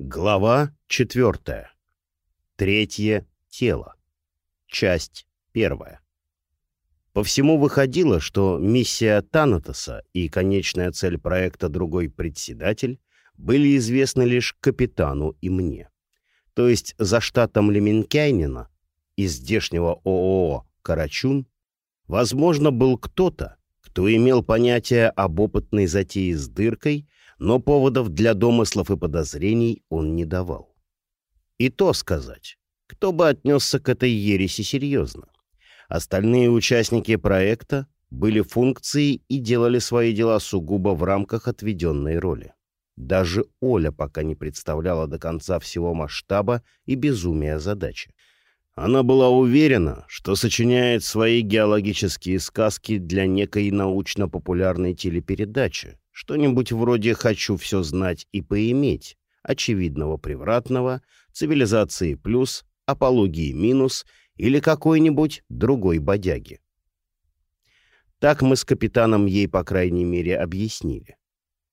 Глава четвертая. Третье тело. Часть первая. По всему выходило, что миссия Танатоса и конечная цель проекта «Другой председатель» были известны лишь капитану и мне. То есть за штатом Леменкайнина из здешнего ООО «Карачун» возможно был кто-то, кто имел понятие об опытной затее с дыркой но поводов для домыслов и подозрений он не давал. И то сказать, кто бы отнесся к этой ереси серьезно. Остальные участники проекта были функцией и делали свои дела сугубо в рамках отведенной роли. Даже Оля пока не представляла до конца всего масштаба и безумия задачи. Она была уверена, что сочиняет свои геологические сказки для некой научно-популярной телепередачи, что-нибудь вроде «хочу все знать и поиметь», очевидного превратного, цивилизации плюс, апологии минус или какой-нибудь другой бодяги. Так мы с капитаном ей, по крайней мере, объяснили.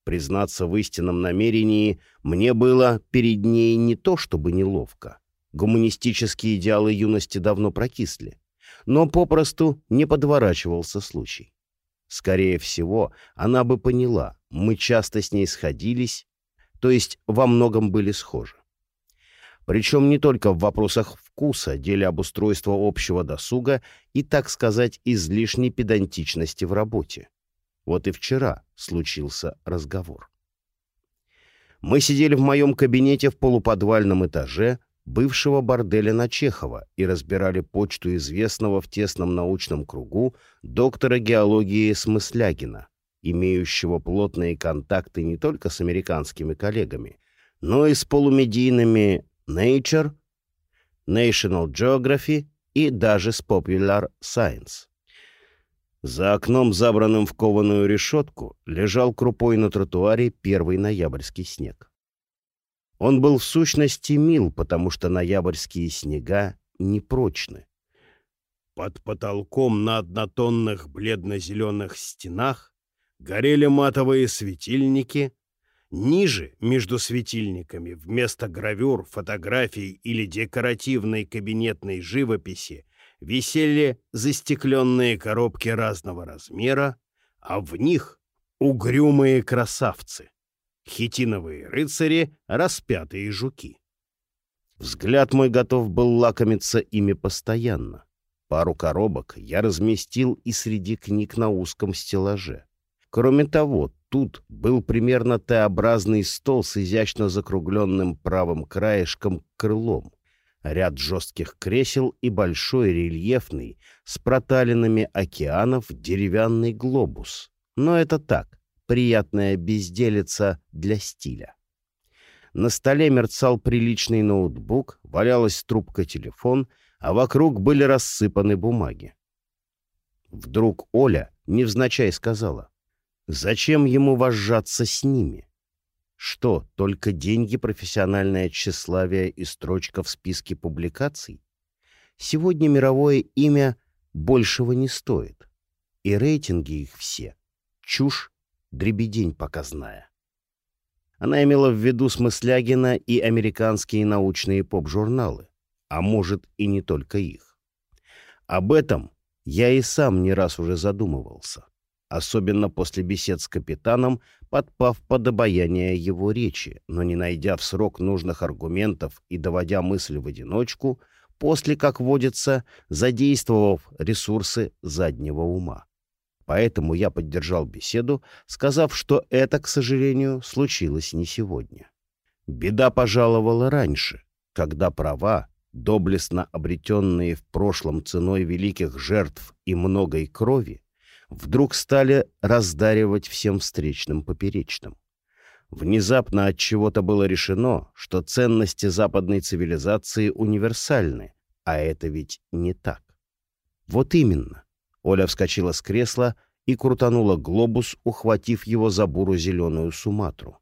Признаться в истинном намерении мне было перед ней не то чтобы неловко. Гуманистические идеалы юности давно прокисли. Но попросту не подворачивался случай. Скорее всего, она бы поняла, мы часто с ней сходились, то есть во многом были схожи. Причем не только в вопросах вкуса, деле обустройства общего досуга и, так сказать, излишней педантичности в работе. Вот и вчера случился разговор. Мы сидели в моем кабинете в полуподвальном этаже, бывшего борделя на Чехова и разбирали почту известного в тесном научном кругу доктора геологии Смыслягина, имеющего плотные контакты не только с американскими коллегами, но и с полумедийными Nature, National Geography и даже с Popular Science. За окном, забранным в кованую решетку, лежал крупой на тротуаре первый ноябрьский снег. Он был в сущности мил, потому что ноябрьские снега непрочны. Под потолком на однотонных бледно-зеленых стенах горели матовые светильники. Ниже, между светильниками, вместо гравюр, фотографий или декоративной кабинетной живописи висели застекленные коробки разного размера, а в них угрюмые красавцы хитиновые рыцари, распятые жуки. Взгляд мой готов был лакомиться ими постоянно. Пару коробок я разместил и среди книг на узком стеллаже. Кроме того, тут был примерно Т-образный стол с изящно закругленным правым краешком крылом, ряд жестких кресел и большой рельефный с проталинами океанов деревянный глобус. Но это так, приятная безделица для стиля. На столе мерцал приличный ноутбук, валялась трубка телефон, а вокруг были рассыпаны бумаги. Вдруг Оля невзначай сказала, «Зачем ему вожжаться с ними? Что, только деньги, профессиональное тщеславие и строчка в списке публикаций? Сегодня мировое имя большего не стоит, и рейтинги их все — чушь дребедень показная. Она имела в виду Смыслягина и американские научные поп-журналы, а может и не только их. Об этом я и сам не раз уже задумывался, особенно после бесед с капитаном, подпав под обаяние его речи, но не найдя в срок нужных аргументов и доводя мысль в одиночку, после, как водится, задействовав ресурсы заднего ума. Поэтому я поддержал беседу, сказав, что это, к сожалению, случилось не сегодня. Беда пожаловала раньше, когда права, доблестно обретенные в прошлом ценой великих жертв и многой крови, вдруг стали раздаривать всем встречным поперечным. Внезапно от чего-то было решено, что ценности западной цивилизации универсальны, а это ведь не так. Вот именно. Оля вскочила с кресла и крутанула глобус, ухватив его за буру зеленую суматру.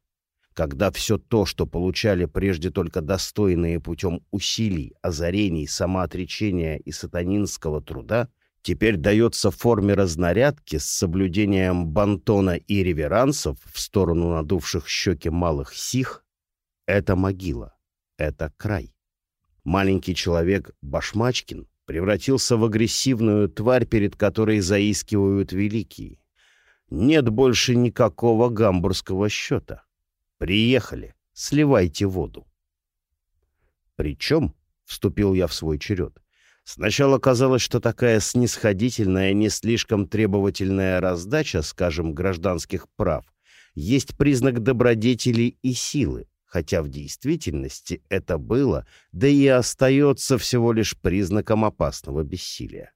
Когда все то, что получали прежде только достойные путем усилий, озарений, самоотречения и сатанинского труда, теперь дается в форме разнарядки с соблюдением бантона и реверансов в сторону надувших щеки малых сих, Это могила. Это край. Маленький человек Башмачкин превратился в агрессивную тварь, перед которой заискивают великие. Нет больше никакого гамбургского счета. Приехали, сливайте воду. Причем, — вступил я в свой черед, — сначала казалось, что такая снисходительная, не слишком требовательная раздача, скажем, гражданских прав, есть признак добродетели и силы, хотя в действительности это было, да и остается всего лишь признаком опасного бессилия.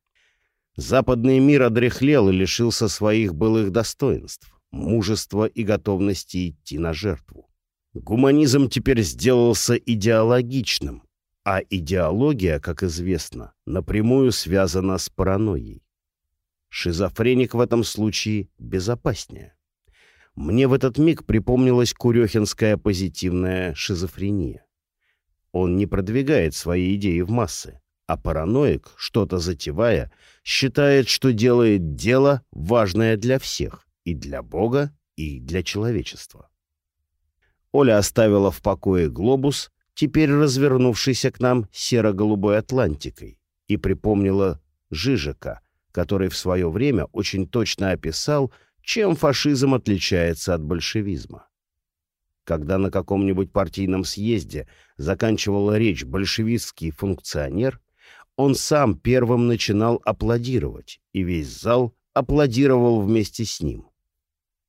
Западный мир одряхлел и лишился своих былых достоинств, мужества и готовности идти на жертву. Гуманизм теперь сделался идеологичным, а идеология, как известно, напрямую связана с паранойей. Шизофреник в этом случае безопаснее. Мне в этот миг припомнилась курехинская позитивная шизофрения. Он не продвигает свои идеи в массы, а параноик, что-то затевая, считает, что делает дело, важное для всех, и для Бога, и для человечества. Оля оставила в покое глобус, теперь развернувшийся к нам серо-голубой Атлантикой, и припомнила Жижика, который в свое время очень точно описал, чем фашизм отличается от большевизма. Когда на каком-нибудь партийном съезде заканчивала речь большевистский функционер, он сам первым начинал аплодировать, и весь зал аплодировал вместе с ним.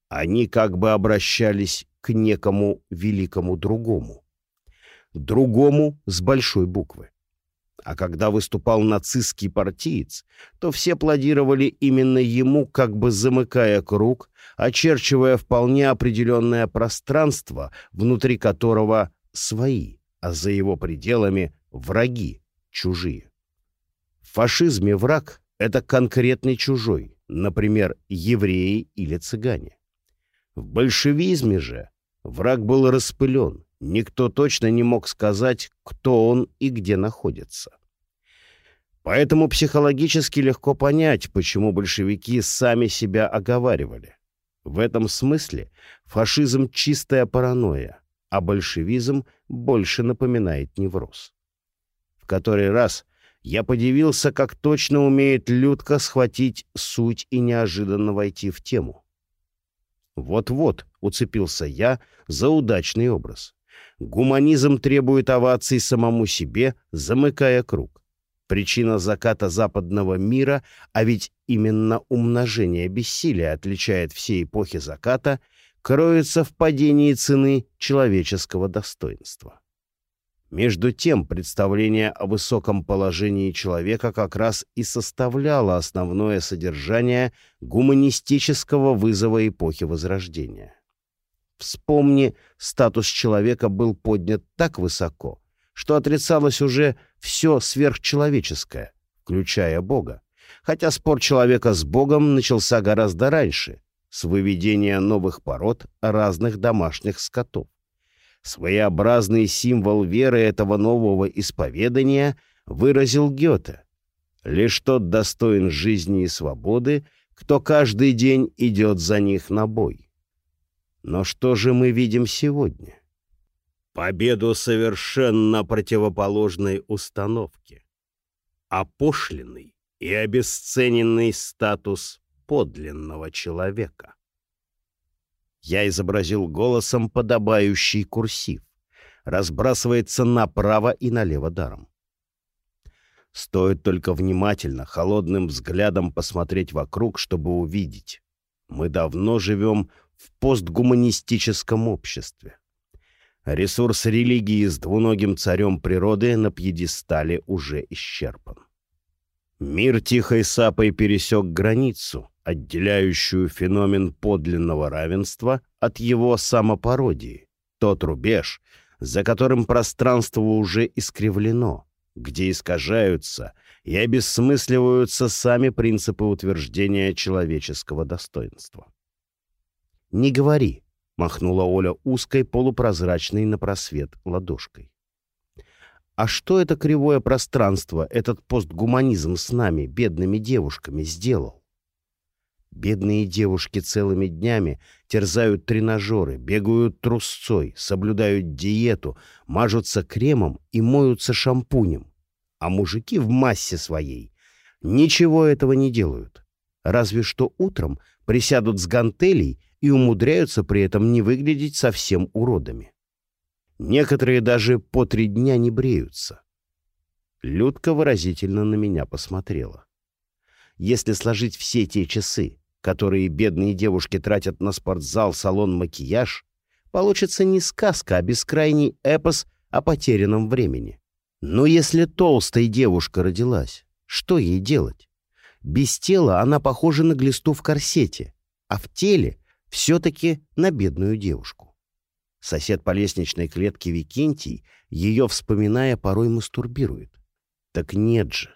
Они как бы обращались к некому великому другому. Другому с большой буквы. А когда выступал нацистский партиец, то все аплодировали именно ему, как бы замыкая круг, очерчивая вполне определенное пространство, внутри которого свои, а за его пределами враги, чужие. В фашизме враг — это конкретный чужой, например, евреи или цыгане. В большевизме же враг был распылен, Никто точно не мог сказать, кто он и где находится. Поэтому психологически легко понять, почему большевики сами себя оговаривали. В этом смысле фашизм — чистая паранойя, а большевизм больше напоминает невроз. В который раз я подивился, как точно умеет Людка схватить суть и неожиданно войти в тему. Вот-вот уцепился я за удачный образ. Гуманизм требует оваций самому себе, замыкая круг. Причина заката западного мира, а ведь именно умножение бессилия отличает все эпохи заката, кроется в падении цены человеческого достоинства. Между тем, представление о высоком положении человека как раз и составляло основное содержание гуманистического вызова эпохи Возрождения. Вспомни, статус человека был поднят так высоко, что отрицалось уже все сверхчеловеческое, включая Бога. Хотя спор человека с Богом начался гораздо раньше, с выведения новых пород разных домашних скотов. Своеобразный символ веры этого нового исповедания выразил Гёте. Лишь тот достоин жизни и свободы, кто каждый день идет за них на бой. Но что же мы видим сегодня? Победу совершенно противоположной установке. Опошленный и обесцененный статус подлинного человека. Я изобразил голосом подобающий курсив. Разбрасывается направо и налево даром. Стоит только внимательно, холодным взглядом посмотреть вокруг, чтобы увидеть. Мы давно живем в постгуманистическом обществе. Ресурс религии с двуногим царем природы на пьедестале уже исчерпан. Мир тихой сапой пересек границу, отделяющую феномен подлинного равенства от его самопародии, тот рубеж, за которым пространство уже искривлено, где искажаются и обесмысливаются сами принципы утверждения человеческого достоинства. «Не говори», — махнула Оля узкой, полупрозрачной на просвет ладошкой. «А что это кривое пространство, этот постгуманизм с нами, бедными девушками, сделал?» Бедные девушки целыми днями терзают тренажеры, бегают трусцой, соблюдают диету, мажутся кремом и моются шампунем. А мужики в массе своей ничего этого не делают. Разве что утром присядут с гантелей и умудряются при этом не выглядеть совсем уродами. Некоторые даже по три дня не бреются. Людка выразительно на меня посмотрела. Если сложить все те часы, которые бедные девушки тратят на спортзал, салон, макияж, получится не сказка, а бескрайний эпос о потерянном времени. Но если толстая девушка родилась, что ей делать? Без тела она похожа на глисту в корсете, а в теле все-таки на бедную девушку. Сосед по лестничной клетке Викентий, ее вспоминая, порой мастурбирует. Так нет же.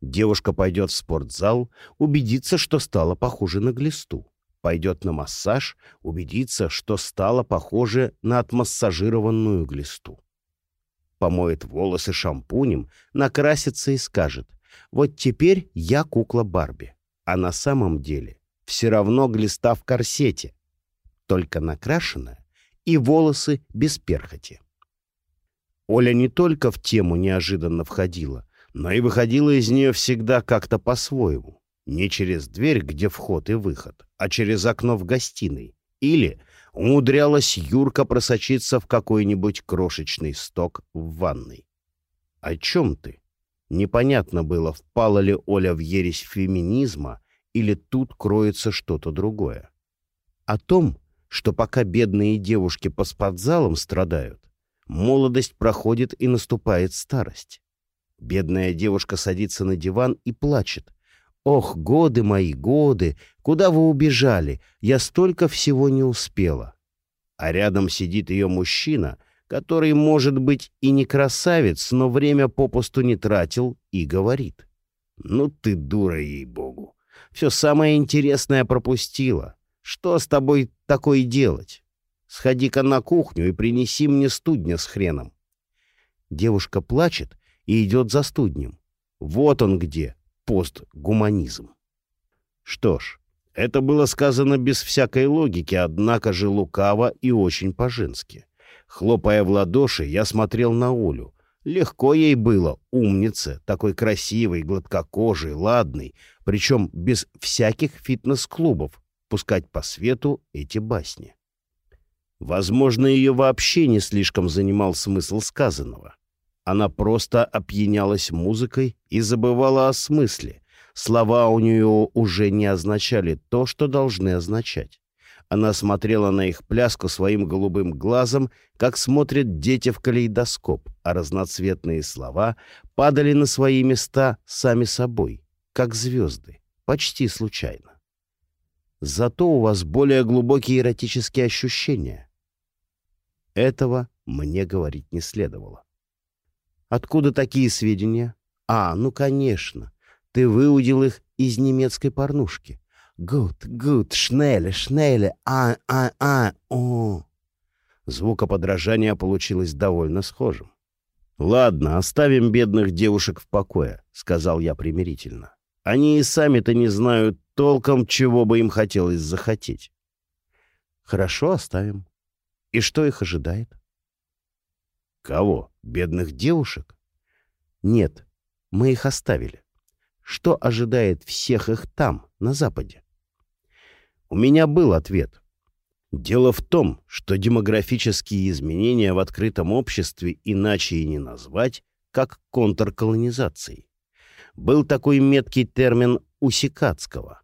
Девушка пойдет в спортзал, убедится, что стала похожа на глисту. Пойдет на массаж, убедится, что стала похожа на отмассажированную глисту. Помоет волосы шампунем, накрасится и скажет, вот теперь я кукла Барби. А на самом деле все равно глиста в корсете, только накрашенная и волосы без перхоти. Оля не только в тему неожиданно входила, но и выходила из нее всегда как-то по-своему. Не через дверь, где вход и выход, а через окно в гостиной. Или умудрялась Юрка просочиться в какой-нибудь крошечный сток в ванной. «О чем ты?» Непонятно было, впала ли Оля в ересь феминизма, или тут кроется что-то другое. О том, что пока бедные девушки по спортзалам страдают, молодость проходит и наступает старость. Бедная девушка садится на диван и плачет. «Ох, годы мои, годы! Куда вы убежали? Я столько всего не успела!» А рядом сидит ее мужчина, который, может быть, и не красавец, но время попусту не тратил, и говорит. «Ну ты дура, ей-богу! Все самое интересное пропустила. Что с тобой такое делать? Сходи-ка на кухню и принеси мне студня с хреном». Девушка плачет и идет за студнем. Вот он где, постгуманизм. Что ж, это было сказано без всякой логики, однако же лукаво и очень по-женски. Хлопая в ладоши, я смотрел на Олю. Легко ей было, умница, такой красивый, гладкокожий, ладный, причем без всяких фитнес-клубов, пускать по свету эти басни. Возможно, ее вообще не слишком занимал смысл сказанного. Она просто опьянялась музыкой и забывала о смысле. Слова у нее уже не означали то, что должны означать. Она смотрела на их пляску своим голубым глазом, как смотрят дети в калейдоскоп, а разноцветные слова падали на свои места сами собой, как звезды, почти случайно. Зато у вас более глубокие эротические ощущения. Этого мне говорить не следовало. Откуда такие сведения? А, ну, конечно. Ты выудил их из немецкой порнушки. Гуд, гуд, шнеле, шнеле, а, а, а, о. Звукоподражание получилось довольно схожим. «Ладно, оставим бедных девушек в покое», — сказал я примирительно. «Они и сами-то не знают толком, чего бы им хотелось захотеть». «Хорошо, оставим. И что их ожидает?» «Кого? Бедных девушек?» «Нет, мы их оставили. Что ожидает всех их там, на Западе?» У меня был ответ. Дело в том, что демографические изменения в открытом обществе иначе и не назвать, как контрколонизацией. Был такой меткий термин Усикацкого.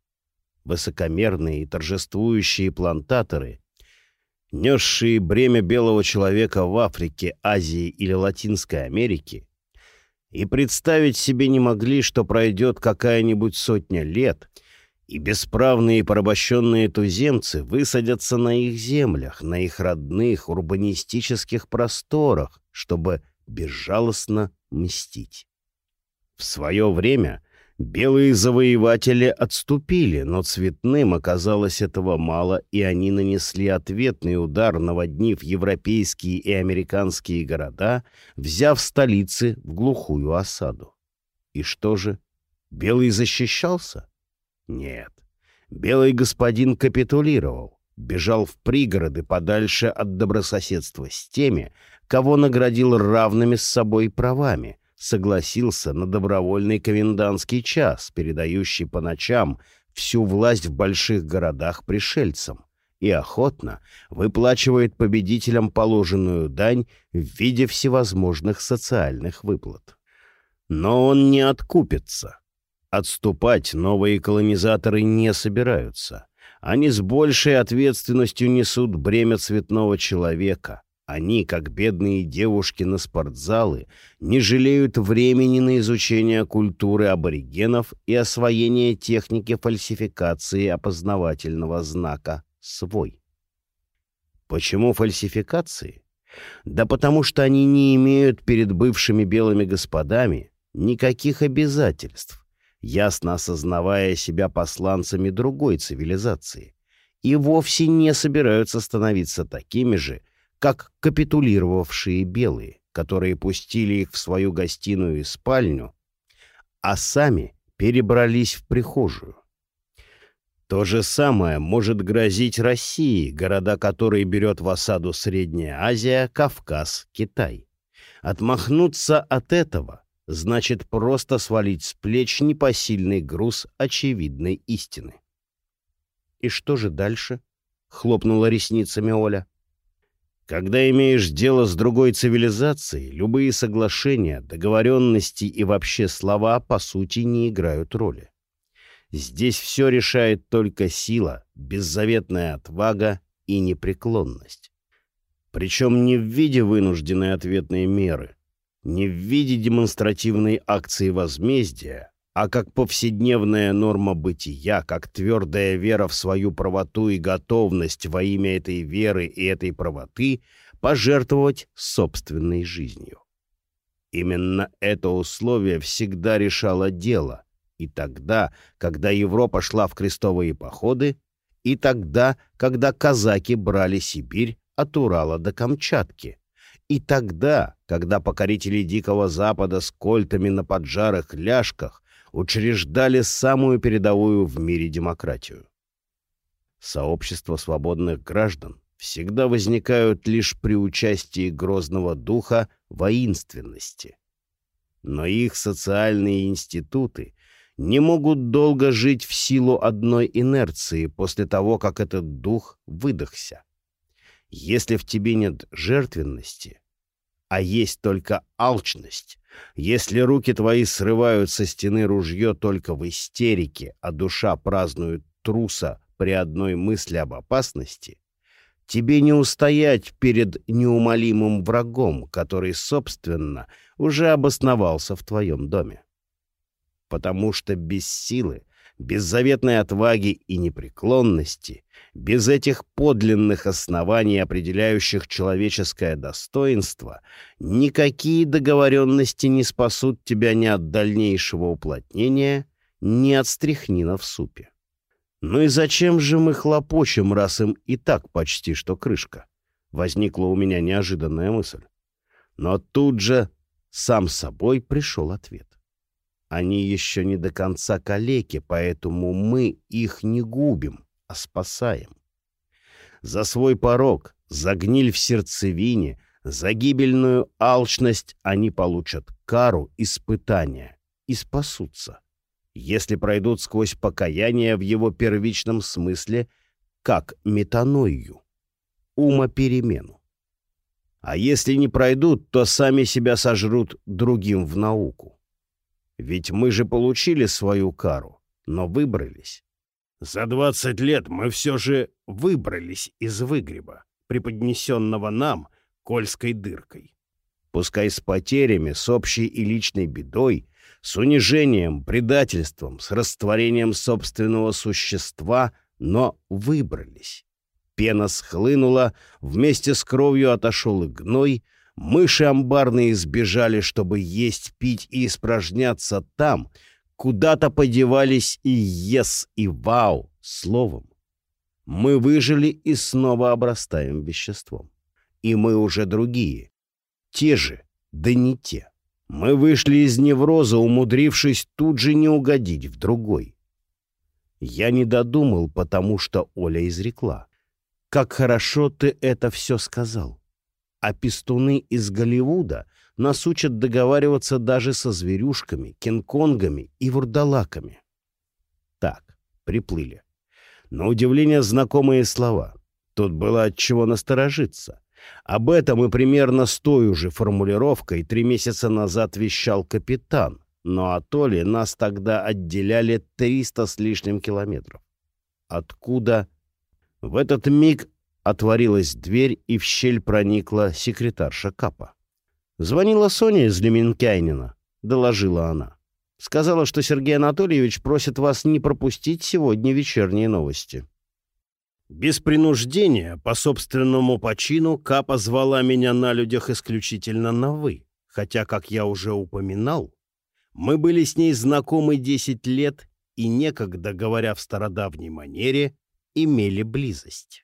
Высокомерные и торжествующие плантаторы несшие бремя белого человека в Африке, Азии или Латинской Америке, и представить себе не могли, что пройдет какая-нибудь сотня лет, и бесправные порабощенные туземцы высадятся на их землях, на их родных урбанистических просторах, чтобы безжалостно мстить. В свое время Белые завоеватели отступили, но цветным оказалось этого мало, и они нанесли ответный удар, наводнив европейские и американские города, взяв столицы в глухую осаду. И что же, Белый защищался? Нет. Белый господин капитулировал, бежал в пригороды подальше от добрососедства с теми, кого наградил равными с собой правами, согласился на добровольный комендантский час, передающий по ночам всю власть в больших городах пришельцам, и охотно выплачивает победителям положенную дань в виде всевозможных социальных выплат. Но он не откупится. Отступать новые колонизаторы не собираются. Они с большей ответственностью несут бремя цветного человека. Они, как бедные девушки на спортзалы, не жалеют времени на изучение культуры аборигенов и освоение техники фальсификации опознавательного знака «свой». Почему фальсификации? Да потому что они не имеют перед бывшими белыми господами никаких обязательств, ясно осознавая себя посланцами другой цивилизации, и вовсе не собираются становиться такими же, как капитулировавшие белые, которые пустили их в свою гостиную и спальню, а сами перебрались в прихожую. То же самое может грозить России, города которой берет в осаду Средняя Азия, Кавказ, Китай. Отмахнуться от этого значит просто свалить с плеч непосильный груз очевидной истины. «И что же дальше?» — хлопнула ресницами Оля. «Когда имеешь дело с другой цивилизацией, любые соглашения, договоренности и вообще слова, по сути, не играют роли. Здесь все решает только сила, беззаветная отвага и непреклонность. Причем не в виде вынужденной ответной меры, не в виде демонстративной акции возмездия, а как повседневная норма бытия, как твердая вера в свою правоту и готовность во имя этой веры и этой правоты пожертвовать собственной жизнью. Именно это условие всегда решало дело, и тогда, когда Европа шла в крестовые походы, и тогда, когда казаки брали Сибирь от Урала до Камчатки — и тогда, когда покорители Дикого Запада с кольтами на поджарых ляжках учреждали самую передовую в мире демократию. Сообщества свободных граждан всегда возникают лишь при участии грозного духа воинственности. Но их социальные институты не могут долго жить в силу одной инерции после того, как этот дух выдохся. Если в тебе нет жертвенности, а есть только алчность, если руки твои срывают со стены ружье только в истерике, а душа празднует труса при одной мысли об опасности, тебе не устоять перед неумолимым врагом, который, собственно, уже обосновался в твоем доме. Потому что без силы без заветной отваги и непреклонности, без этих подлинных оснований, определяющих человеческое достоинство, никакие договоренности не спасут тебя ни от дальнейшего уплотнения, ни от стряхнина в супе. Ну и зачем же мы хлопочем, раз им и так почти что крышка? Возникла у меня неожиданная мысль. Но тут же сам собой пришел ответ. Они еще не до конца калеки, поэтому мы их не губим, а спасаем. За свой порог, за гниль в сердцевине, за гибельную алчность они получат кару испытания и спасутся, если пройдут сквозь покаяние в его первичном смысле, как метаною, умоперемену. А если не пройдут, то сами себя сожрут другим в науку. Ведь мы же получили свою кару, но выбрались. За двадцать лет мы все же выбрались из выгреба, преподнесенного нам кольской дыркой. Пускай с потерями, с общей и личной бедой, с унижением, предательством, с растворением собственного существа, но выбрались. Пена схлынула, вместе с кровью отошел и гной, Мыши амбарные сбежали, чтобы есть, пить и испражняться там. Куда-то подевались и ес, и вау, словом. Мы выжили и снова обрастаем веществом. И мы уже другие. Те же, да не те. Мы вышли из невроза, умудрившись тут же не угодить в другой. Я не додумал, потому что Оля изрекла. «Как хорошо ты это все сказал. А пестуны из Голливуда нас учат договариваться даже со зверюшками, кинг-конгами и вурдалаками». Так, приплыли. На удивление знакомые слова. Тут было от чего насторожиться. Об этом и примерно с той же формулировкой три месяца назад вещал капитан, но от Оли нас тогда отделяли 300 с лишним километров. Откуда? В этот миг отворилась дверь, и в щель проникла секретарша Капа. «Звонила Соня из Леменкайнина», — доложила она. «Сказала, что Сергей Анатольевич просит вас не пропустить сегодня вечерние новости». Без принуждения, по собственному почину, Капа звала меня на людях исключительно на «вы», хотя, как я уже упоминал, мы были с ней знакомы десять лет и некогда, говоря в стародавней манере, имели близость.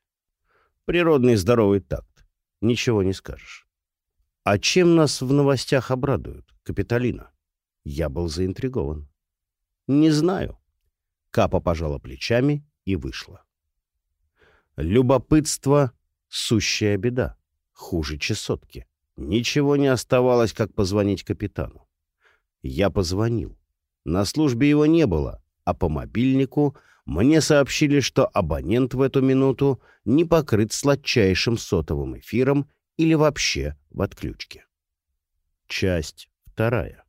Природный здоровый такт. Ничего не скажешь. А чем нас в новостях обрадуют, Капитолина? Я был заинтригован. Не знаю. Капа пожала плечами и вышла. Любопытство — сущая беда. Хуже чесотки. Ничего не оставалось, как позвонить капитану. Я позвонил. На службе его не было, а по мобильнику мне сообщили, что абонент в эту минуту не покрыт сладчайшим сотовым эфиром или вообще в отключке. Часть вторая.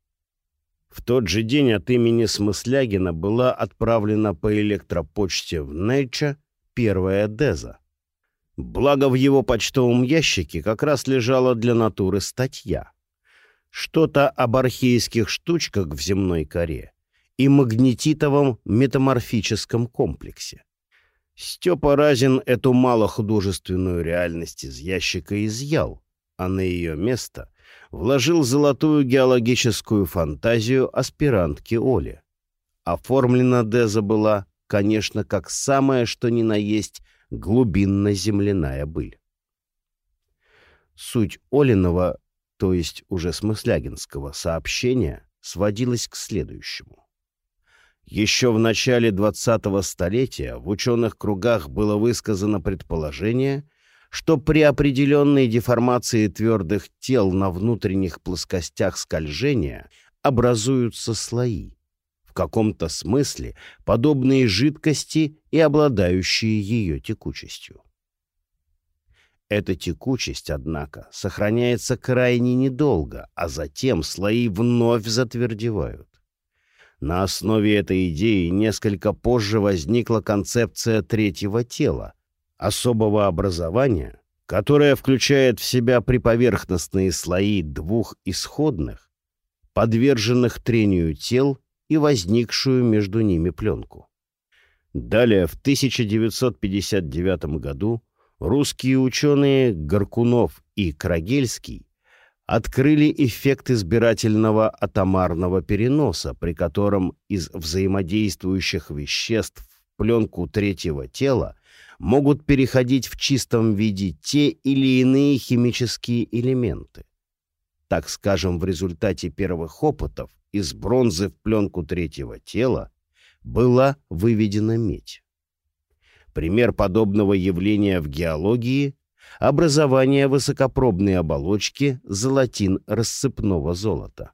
В тот же день от имени Смыслягина была отправлена по электропочте в Нейча первая Деза. Благо в его почтовом ящике как раз лежала для натуры статья — что-то об архейских штучках в земной коре и магнетитовом метаморфическом комплексе. Степа Разин эту малохудожественную реальность из ящика изъял, а на ее место вложил золотую геологическую фантазию аспирантки Оли. Оформлена Деза была, конечно, как самое что ни на есть глубинно-земляная быль. Суть Олиного то есть уже смыслягинского сообщения, сводилось к следующему. Еще в начале 20-го столетия в ученых кругах было высказано предположение, что при определенной деформации твердых тел на внутренних плоскостях скольжения образуются слои, в каком-то смысле подобные жидкости и обладающие ее текучестью. Эта текучесть, однако, сохраняется крайне недолго, а затем слои вновь затвердевают. На основе этой идеи несколько позже возникла концепция третьего тела, особого образования, которое включает в себя приповерхностные слои двух исходных, подверженных трению тел и возникшую между ними пленку. Далее, в 1959 году, русские ученые Горкунов и Крагельский открыли эффект избирательного атомарного переноса, при котором из взаимодействующих веществ в пленку третьего тела могут переходить в чистом виде те или иные химические элементы. Так скажем, в результате первых опытов из бронзы в пленку третьего тела была выведена медь. Пример подобного явления в геологии — образование высокопробной оболочки золотин рассыпного золота.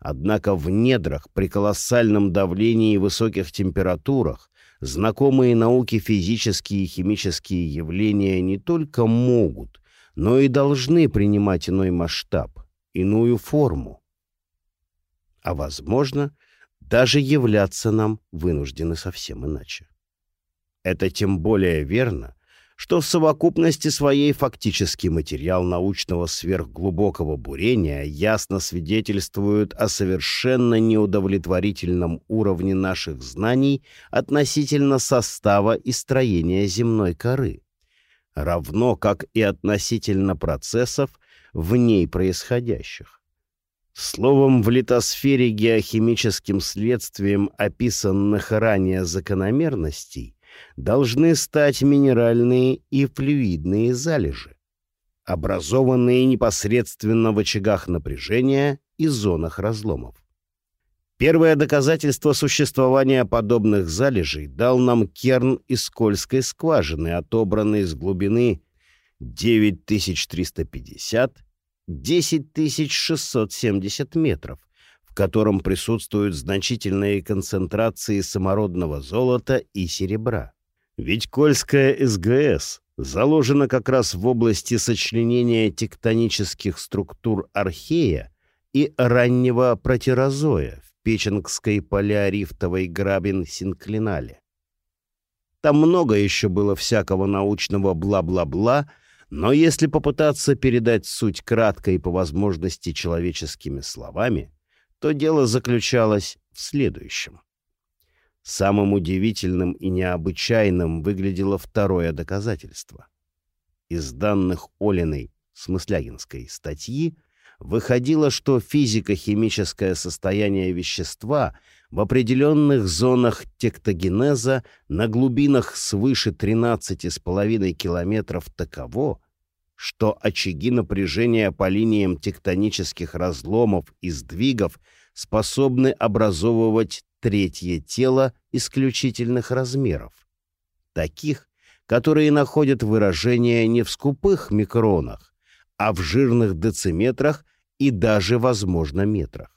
Однако в недрах при колоссальном давлении и высоких температурах знакомые науке физические и химические явления не только могут, но и должны принимать иной масштаб, иную форму. А, возможно, даже являться нам вынуждены совсем иначе. Это тем более верно, что в совокупности своей фактический материал научного сверхглубокого бурения ясно свидетельствует о совершенно неудовлетворительном уровне наших знаний относительно состава и строения земной коры, равно как и относительно процессов в ней происходящих. Словом, в литосфере геохимическим следствием описанных ранее закономерностей должны стать минеральные и флюидные залежи, образованные непосредственно в очагах напряжения и зонах разломов. Первое доказательство существования подобных залежей дал нам керн из скользкой скважины, отобранный с глубины 9350-10670 метров, котором присутствуют значительные концентрации самородного золота и серебра. Ведь Кольская СГС заложена как раз в области сочленения тектонических структур архея и раннего протерозоя Печенгской полярифтовой грабин-синклинале. Там много еще было всякого научного бла-бла-бла, но если попытаться передать суть кратко и по возможности человеческими словами, то дело заключалось в следующем. Самым удивительным и необычайным выглядело второе доказательство. Из данных Олиной Смыслягинской статьи выходило, что физико-химическое состояние вещества в определенных зонах тектогенеза на глубинах свыше 13,5 километров таково, что очаги напряжения по линиям тектонических разломов и сдвигов способны образовывать третье тело исключительных размеров, таких, которые находят выражение не в скупых микронах, а в жирных дециметрах и даже, возможно, метрах.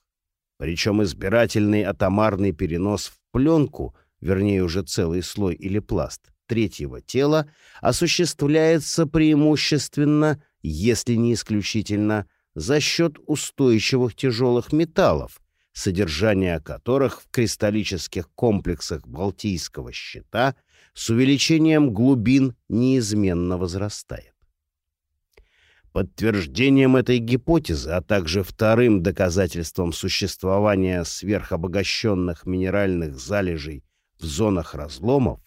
Причем избирательный атомарный перенос в пленку, вернее уже целый слой или пласт, третьего тела осуществляется преимущественно, если не исключительно, за счет устойчивых тяжелых металлов, содержание которых в кристаллических комплексах Балтийского щита с увеличением глубин неизменно возрастает. Подтверждением этой гипотезы, а также вторым доказательством существования сверхобогащенных минеральных залежей в зонах разломов,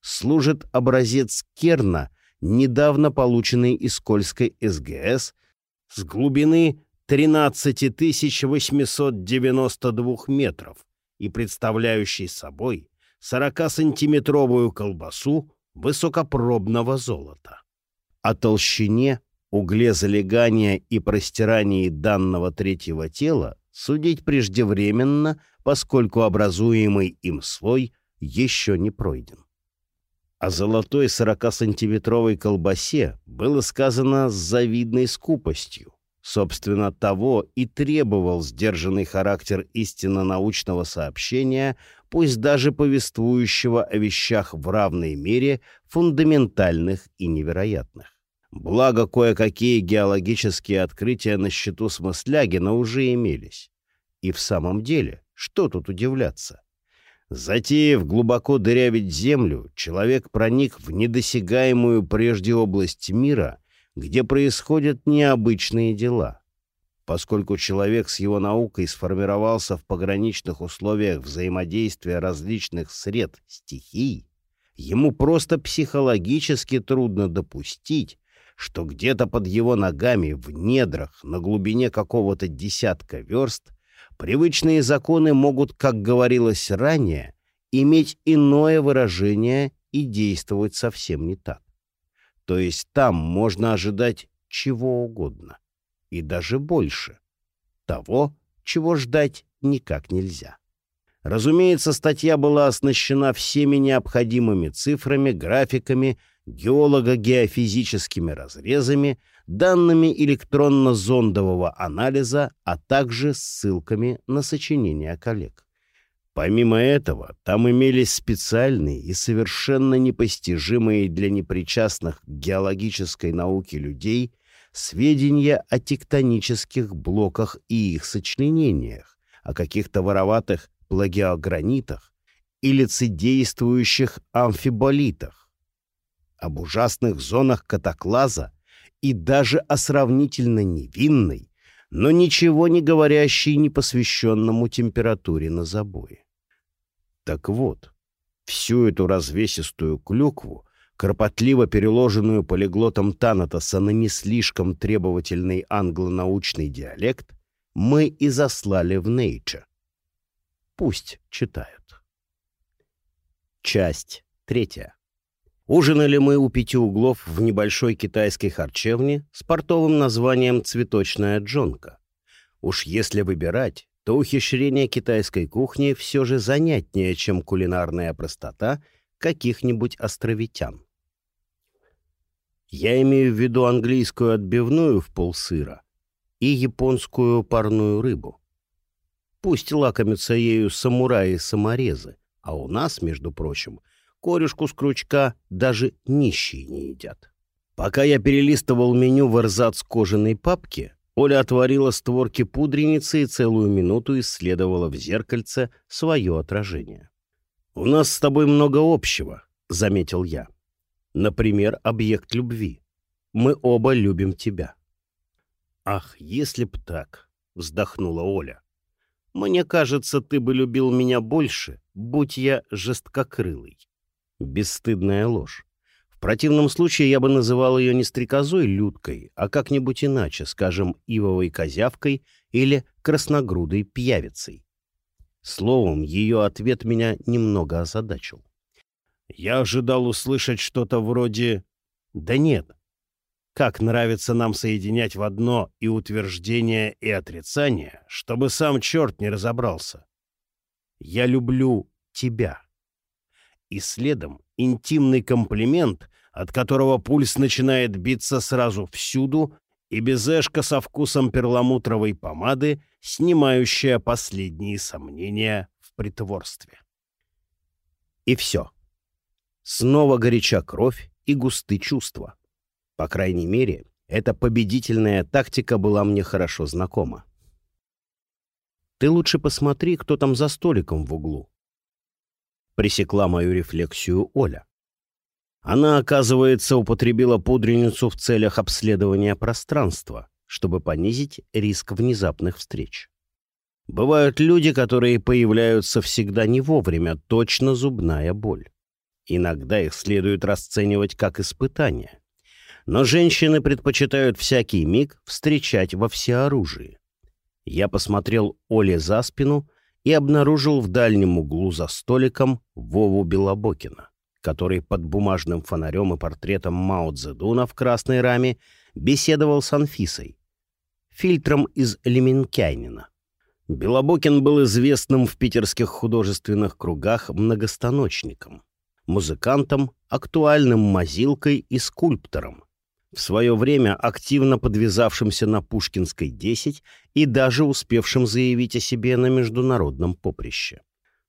служит образец Керна, недавно полученный из Кольской СГС с глубины 13 892 метров и представляющий собой 40-сантиметровую колбасу высокопробного золота. О толщине угле залегания и простирании данного третьего тела судить преждевременно, поскольку образуемый им слой еще не пройден. О золотой 40-сантиметровой колбасе было сказано с завидной скупостью. Собственно, того и требовал сдержанный характер истинно научного сообщения, пусть даже повествующего о вещах в равной мере фундаментальных и невероятных. Благо, кое-какие геологические открытия на счету Смыслягина уже имелись. И в самом деле, что тут удивляться? Затеяв глубоко дырявить землю, человек проник в недосягаемую прежде область мира, где происходят необычные дела. Поскольку человек с его наукой сформировался в пограничных условиях взаимодействия различных сред стихий, ему просто психологически трудно допустить, что где-то под его ногами в недрах на глубине какого-то десятка верст привычные законы могут, как говорилось ранее, иметь иное выражение и действовать совсем не так. То есть там можно ожидать чего угодно, и даже больше. Того, чего ждать никак нельзя. Разумеется, статья была оснащена всеми необходимыми цифрами, графиками, геолого-геофизическими разрезами, данными электронно-зондового анализа, а также ссылками на сочинения коллег. Помимо этого, там имелись специальные и совершенно непостижимые для непричастных к геологической науке людей сведения о тектонических блоках и их сочленениях, о каких-то вороватых плагиогранитах и лицедействующих амфиболитах, об ужасных зонах катаклаза и даже о сравнительно невинной, но ничего не говорящей непосвященному температуре на забое. Так вот, всю эту развесистую клюкву, кропотливо переложенную полиглотом Танатоса на не слишком требовательный англонаучный диалект, мы и заслали в Nature. Пусть читают. Часть третья. Ужинали мы у пяти углов в небольшой китайской харчевне с портовым названием «Цветочная джонка». Уж если выбирать, то ухищрение китайской кухни все же занятнее, чем кулинарная простота каких-нибудь островитян. Я имею в виду английскую отбивную в полсыра и японскую парную рыбу. Пусть лакомятся ею самураи-саморезы, а у нас, между прочим, корюшку с крючка даже нищие не едят. Пока я перелистывал меню в эрзац кожаной папки, Оля отворила створки пудреницы и целую минуту исследовала в зеркальце свое отражение. «У нас с тобой много общего», — заметил я. Например, объект любви. Мы оба любим тебя. Ах, если б так, вздохнула Оля. Мне кажется, ты бы любил меня больше, будь я жесткокрылый. Бесстыдная ложь. В противном случае я бы называл ее не стрекозой Людкой, а как-нибудь иначе, скажем, ивовой козявкой или красногрудой пьявицей. Словом, ее ответ меня немного озадачил. Я ожидал услышать что-то вроде «Да нет». Как нравится нам соединять в одно и утверждение, и отрицание, чтобы сам черт не разобрался. Я люблю тебя. И следом интимный комплимент, от которого пульс начинает биться сразу всюду, и безэшка со вкусом перламутровой помады, снимающая последние сомнения в притворстве. И все. Снова горяча кровь и густы чувства. По крайней мере, эта победительная тактика была мне хорошо знакома. «Ты лучше посмотри, кто там за столиком в углу». Пресекла мою рефлексию Оля. Она, оказывается, употребила пудреницу в целях обследования пространства, чтобы понизить риск внезапных встреч. Бывают люди, которые появляются всегда не вовремя, точно зубная боль. Иногда их следует расценивать как испытание. Но женщины предпочитают всякий миг встречать во всеоружии. Я посмотрел Оле за спину и обнаружил в дальнем углу за столиком Вову Белобокина, который под бумажным фонарем и портретом Мао Цзэдуна в красной раме беседовал с Анфисой, фильтром из Леменкайнина. Белобокин был известным в питерских художественных кругах многостаночником музыкантом, актуальным мазилкой и скульптором, в свое время активно подвязавшимся на Пушкинской 10 и даже успевшим заявить о себе на международном поприще.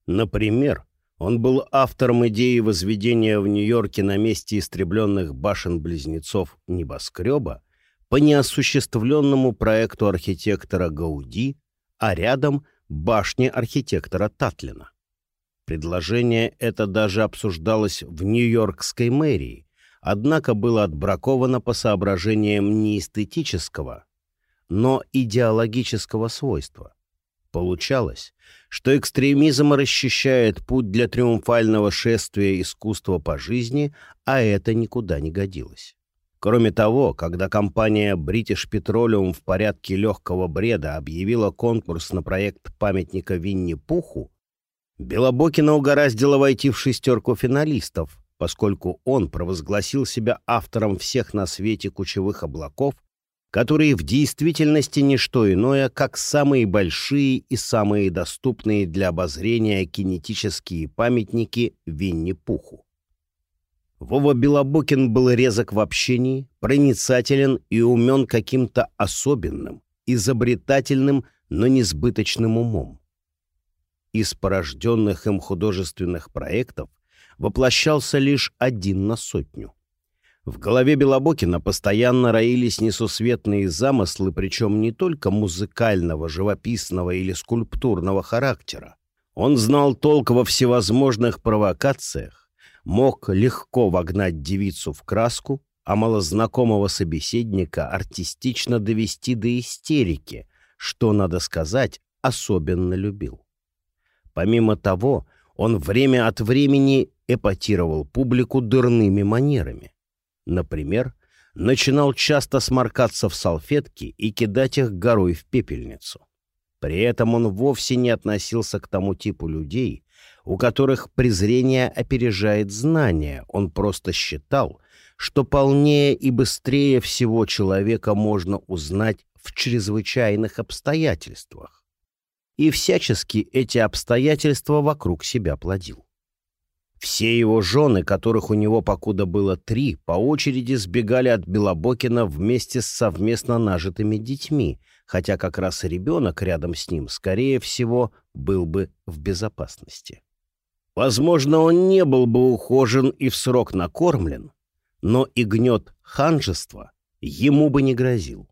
Например, он был автором идеи возведения в Нью-Йорке на месте истребленных башен-близнецов небоскреба по неосуществленному проекту архитектора Гауди, а рядом — башни архитектора Татлина. Предложение это даже обсуждалось в Нью-Йоркской мэрии, однако было отбраковано по соображениям не эстетического, но идеологического свойства. Получалось, что экстремизм расчищает путь для триумфального шествия искусства по жизни, а это никуда не годилось. Кроме того, когда компания British Petroleum в порядке легкого бреда объявила конкурс на проект памятника Винни-Пуху, Белобокина угораздило войти в шестерку финалистов, поскольку он провозгласил себя автором всех на свете кучевых облаков, которые в действительности не что иное, как самые большие и самые доступные для обозрения кинетические памятники Винни-Пуху. Вова Белобокин был резок в общении, проницателен и умен каким-то особенным, изобретательным, но несбыточным умом из порожденных им художественных проектов воплощался лишь один на сотню. В голове Белобокина постоянно роились несусветные замыслы, причем не только музыкального, живописного или скульптурного характера. Он знал толк во всевозможных провокациях, мог легко вогнать девицу в краску, а малознакомого собеседника артистично довести до истерики, что, надо сказать, особенно любил. Помимо того, он время от времени эпатировал публику дурными манерами. Например, начинал часто сморкаться в салфетки и кидать их горой в пепельницу. При этом он вовсе не относился к тому типу людей, у которых презрение опережает знание. Он просто считал, что полнее и быстрее всего человека можно узнать в чрезвычайных обстоятельствах. и всячески эти обстоятельства вокруг себя плодил. Все его жены, которых у него покуда было три, по очереди сбегали от Белобокина вместе с совместно нажитыми детьми, хотя как раз ребенок рядом с ним, скорее всего, был бы в безопасности. Возможно, он не был бы ухожен и в срок накормлен, но и гнет ханжества ему бы не грозил.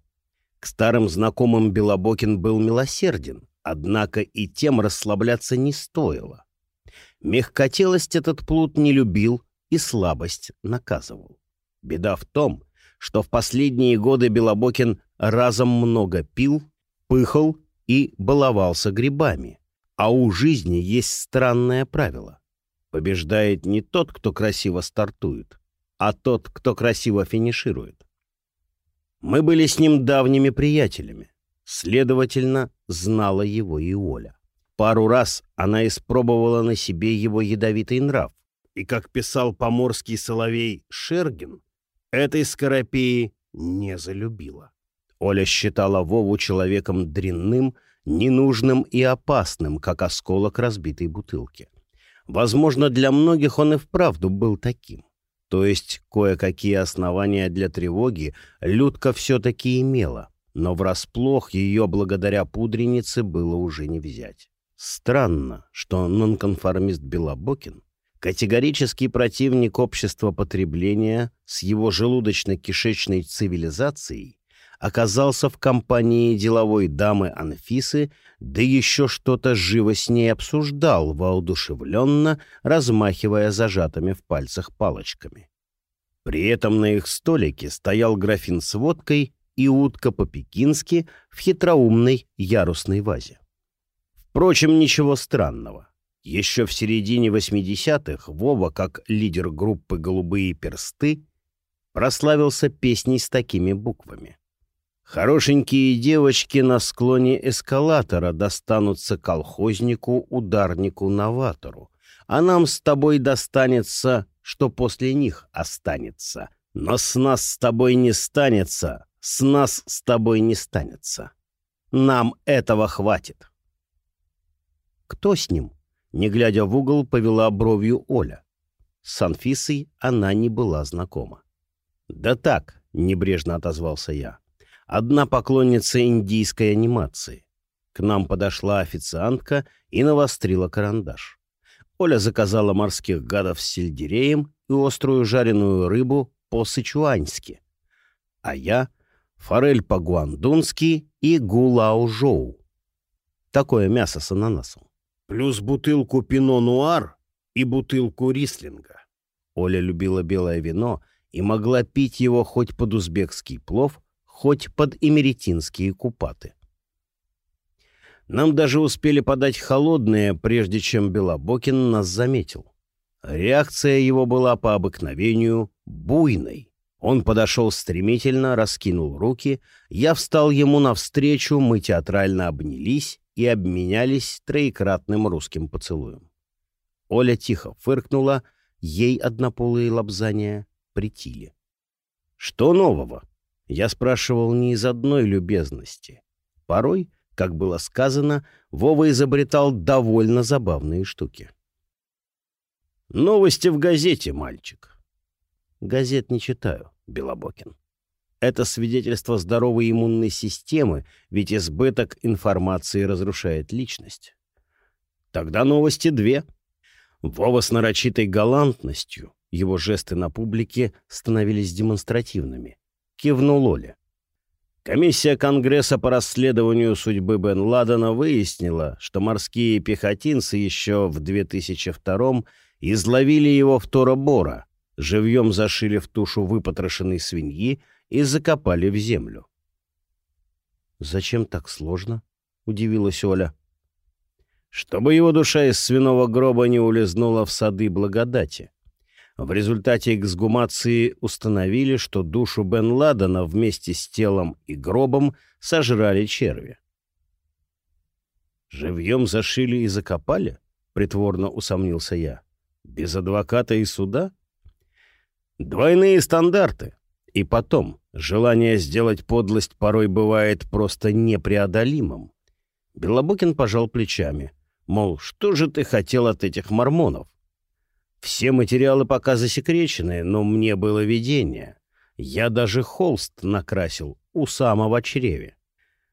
К старым знакомым Белобокин был милосерден, однако и тем расслабляться не стоило. Мягкотелость этот плут не любил и слабость наказывал. Беда в том, что в последние годы Белобокин разом много пил, пыхал и баловался грибами. А у жизни есть странное правило. Побеждает не тот, кто красиво стартует, а тот, кто красиво финиширует. Мы были с ним давними приятелями. Следовательно, знала его и Оля. Пару раз она испробовала на себе его ядовитый нрав. И, как писал поморский соловей Шергин, этой скоропеи не залюбила. Оля считала Вову человеком дрянным, ненужным и опасным, как осколок разбитой бутылки. Возможно, для многих он и вправду был таким. То есть кое-какие основания для тревоги Людка все-таки имела, но врасплох ее благодаря пудренице было уже не взять. Странно, что нонконформист Белобокин, категорический противник общества потребления с его желудочно-кишечной цивилизацией, оказался в компании деловой дамы Анфисы, да еще что-то живо с ней обсуждал, воодушевленно размахивая зажатыми в пальцах палочками. При этом на их столике стоял графин с водкой и утка по-пекински в хитроумной ярусной вазе. Впрочем, ничего странного. Еще в середине 80-х Вова, как лидер группы «Голубые персты», прославился песней с такими буквами. Хорошенькие девочки на склоне эскалатора достанутся колхознику, ударнику, новатору. А нам с тобой достанется, что после них останется. Но с нас с тобой не станется, с нас с тобой не станется. Нам этого хватит. Кто с ним? Не глядя в угол, повела бровью Оля. С Анфисой она не была знакома. «Да так», — небрежно отозвался я одна поклонница индийской анимации. К нам подошла официантка и навострила карандаш. Оля заказала морских гадов с сельдереем и острую жареную рыбу по-сычуаньски. А я — форель по-гуандунски и гулау-жоу. Такое мясо с ананасом. Плюс бутылку пино-нуар и бутылку рислинга. Оля любила белое вино и могла пить его хоть под узбекский плов, хоть под эмеретинские купаты. Нам даже успели подать холодное, прежде чем Белобокин нас заметил. Реакция его была по обыкновению буйной. Он подошел стремительно, раскинул руки, я встал ему навстречу, мы театрально обнялись и обменялись троекратным русским поцелуем. Оля тихо фыркнула, ей однополые лобзания притили. «Что нового?» Я спрашивал не из одной любезности. Порой, как было сказано, Вова изобретал довольно забавные штуки. «Новости в газете, мальчик». «Газет не читаю, Белобокин. Это свидетельство здоровой иммунной системы, ведь избыток информации разрушает личность. Тогда новости две. Вова с нарочитой галантностью, его жесты на публике становились демонстративными кивнул Оля. Комиссия Конгресса по расследованию судьбы Бен Ладена выяснила, что морские пехотинцы еще в 2002-м изловили его в Тора-Бора, живьем зашили в тушу выпотрошенной свиньи и закопали в землю. «Зачем так сложно?» — удивилась Оля. «Чтобы его душа из свиного гроба не улизнула в сады благодати», в результате эксгумации установили, что душу Бен Ладена вместе с телом и гробом сожрали черви. «Живьем зашили и закопали?» — притворно усомнился я. «Без адвоката и суда?» «Двойные стандарты. И потом, желание сделать подлость порой бывает просто непреодолимым. Белобокин пожал плечами. Мол, что же ты хотел от этих мормонов? Все материалы пока засекречены, но мне было видение. Я даже холст накрасил у самого чреве.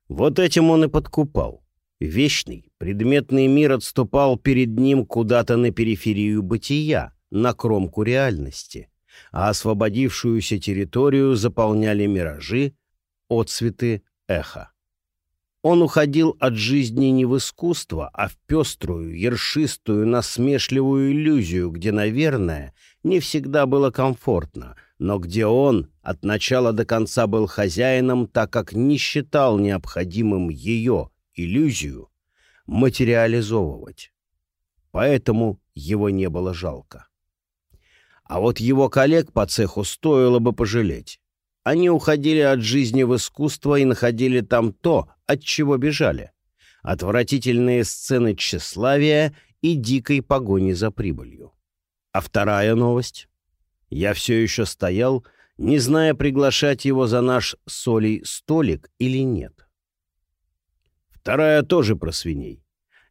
Вот этим он и подкупал. Вечный, предметный мир отступал перед ним куда-то на периферию бытия, на кромку реальности, а освободившуюся территорию заполняли миражи, отцветы, эхо. Он уходил от жизни не в искусство, а в пеструю, ершистую, насмешливую иллюзию, где, наверное, не всегда было комфортно, но где он от начала до конца был хозяином, так как не считал необходимым ее, иллюзию, материализовывать. Поэтому его не было жалко. А вот его коллег по цеху стоило бы пожалеть. Они уходили от жизни в искусство и находили там то, от чего бежали. Отвратительные сцены тщеславия и дикой погони за прибылью. А вторая новость. Я все еще стоял, не зная, приглашать его за наш солей столик или нет. Вторая тоже про свиней.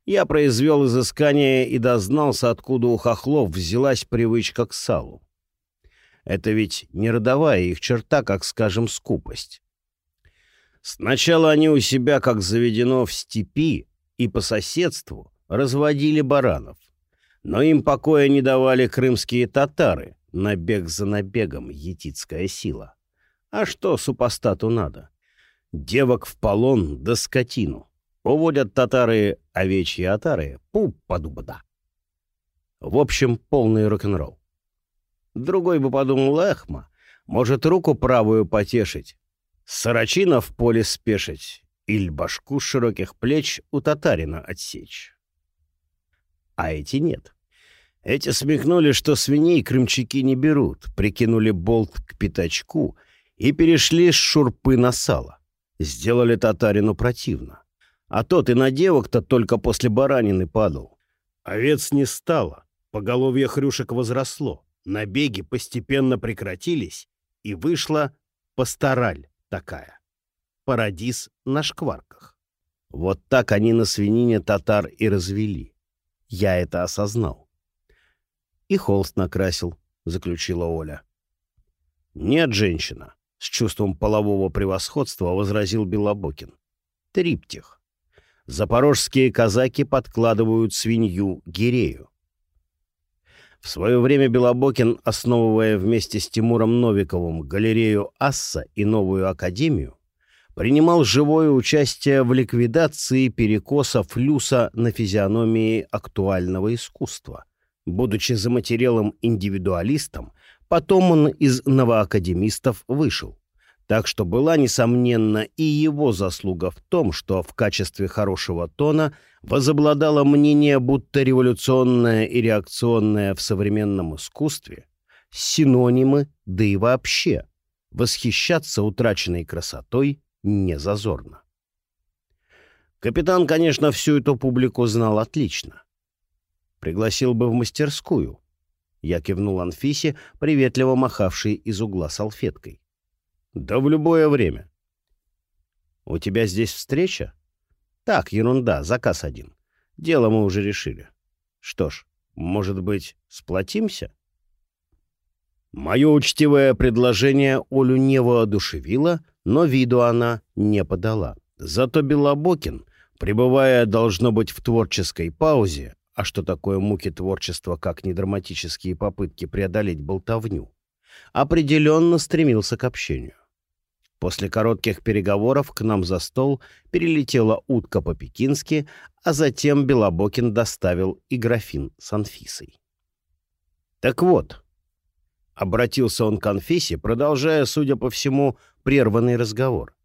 Я произвел изыскание и дознался, откуда у хохлов взялась привычка к салу. Это ведь не родовая их черта, как, скажем, скупость. Сначала они у себя, как заведено в степи, и по соседству разводили баранов. Но им покоя не давали крымские татары, набег за набегом, етицкая сила. А что супостату надо? Девок в полон да скотину. Уводят татары овечьи отары, пуп-подубада. В общем, полный рок-н-ролл. Другой бы подумал, эхма, может, руку правую потешить, сорочина в поле спешить или башку широких плеч у татарина отсечь. А эти нет. Эти смехнули, что свиней крымчаки не берут, прикинули болт к пятачку и перешли с шурпы на сало. Сделали татарину противно. А тот и на девок-то только после баранины падал. Овец не стало, поголовье хрюшек возросло. Набеги постепенно прекратились, и вышла пастораль такая. Парадис на шкварках. Вот так они на свинине татар и развели. Я это осознал. И холст накрасил, заключила Оля. Нет, женщина, с чувством полового превосходства возразил Белобокин. Триптих. Запорожские казаки подкладывают свинью гирею. В свое время Белобокин, основывая вместе с Тимуром Новиковым галерею «Асса» и новую академию, принимал живое участие в ликвидации перекоса флюса на физиономии актуального искусства. Будучи заматерелым индивидуалистом, потом он из новоакадемистов вышел. Так что была, несомненно, и его заслуга в том, что в качестве хорошего тона возобладало мнение, будто революционное и реакционное в современном искусстве — синонимы, да и вообще, восхищаться утраченной красотой не зазорно. Капитан, конечно, всю эту публику знал отлично. Пригласил бы в мастерскую. Я кивнул Анфисе, приветливо махавшей из угла салфеткой. Да в любое время. У тебя здесь встреча? Так, ерунда, заказ один. Дело мы уже решили. Что ж, может быть, сплотимся? Мое учтивое предложение Олю не воодушевило, но виду она не подала. Зато Белобокин, пребывая, должно быть, в творческой паузе, а что такое муки творчества, как недраматические попытки преодолеть болтовню, определенно стремился к общению. После коротких переговоров к нам за стол перелетела утка по-пекински, а затем Белобокин доставил и графин с Анфисой. «Так вот», — обратился он к Анфисе, продолжая, судя по всему, прерванный разговор,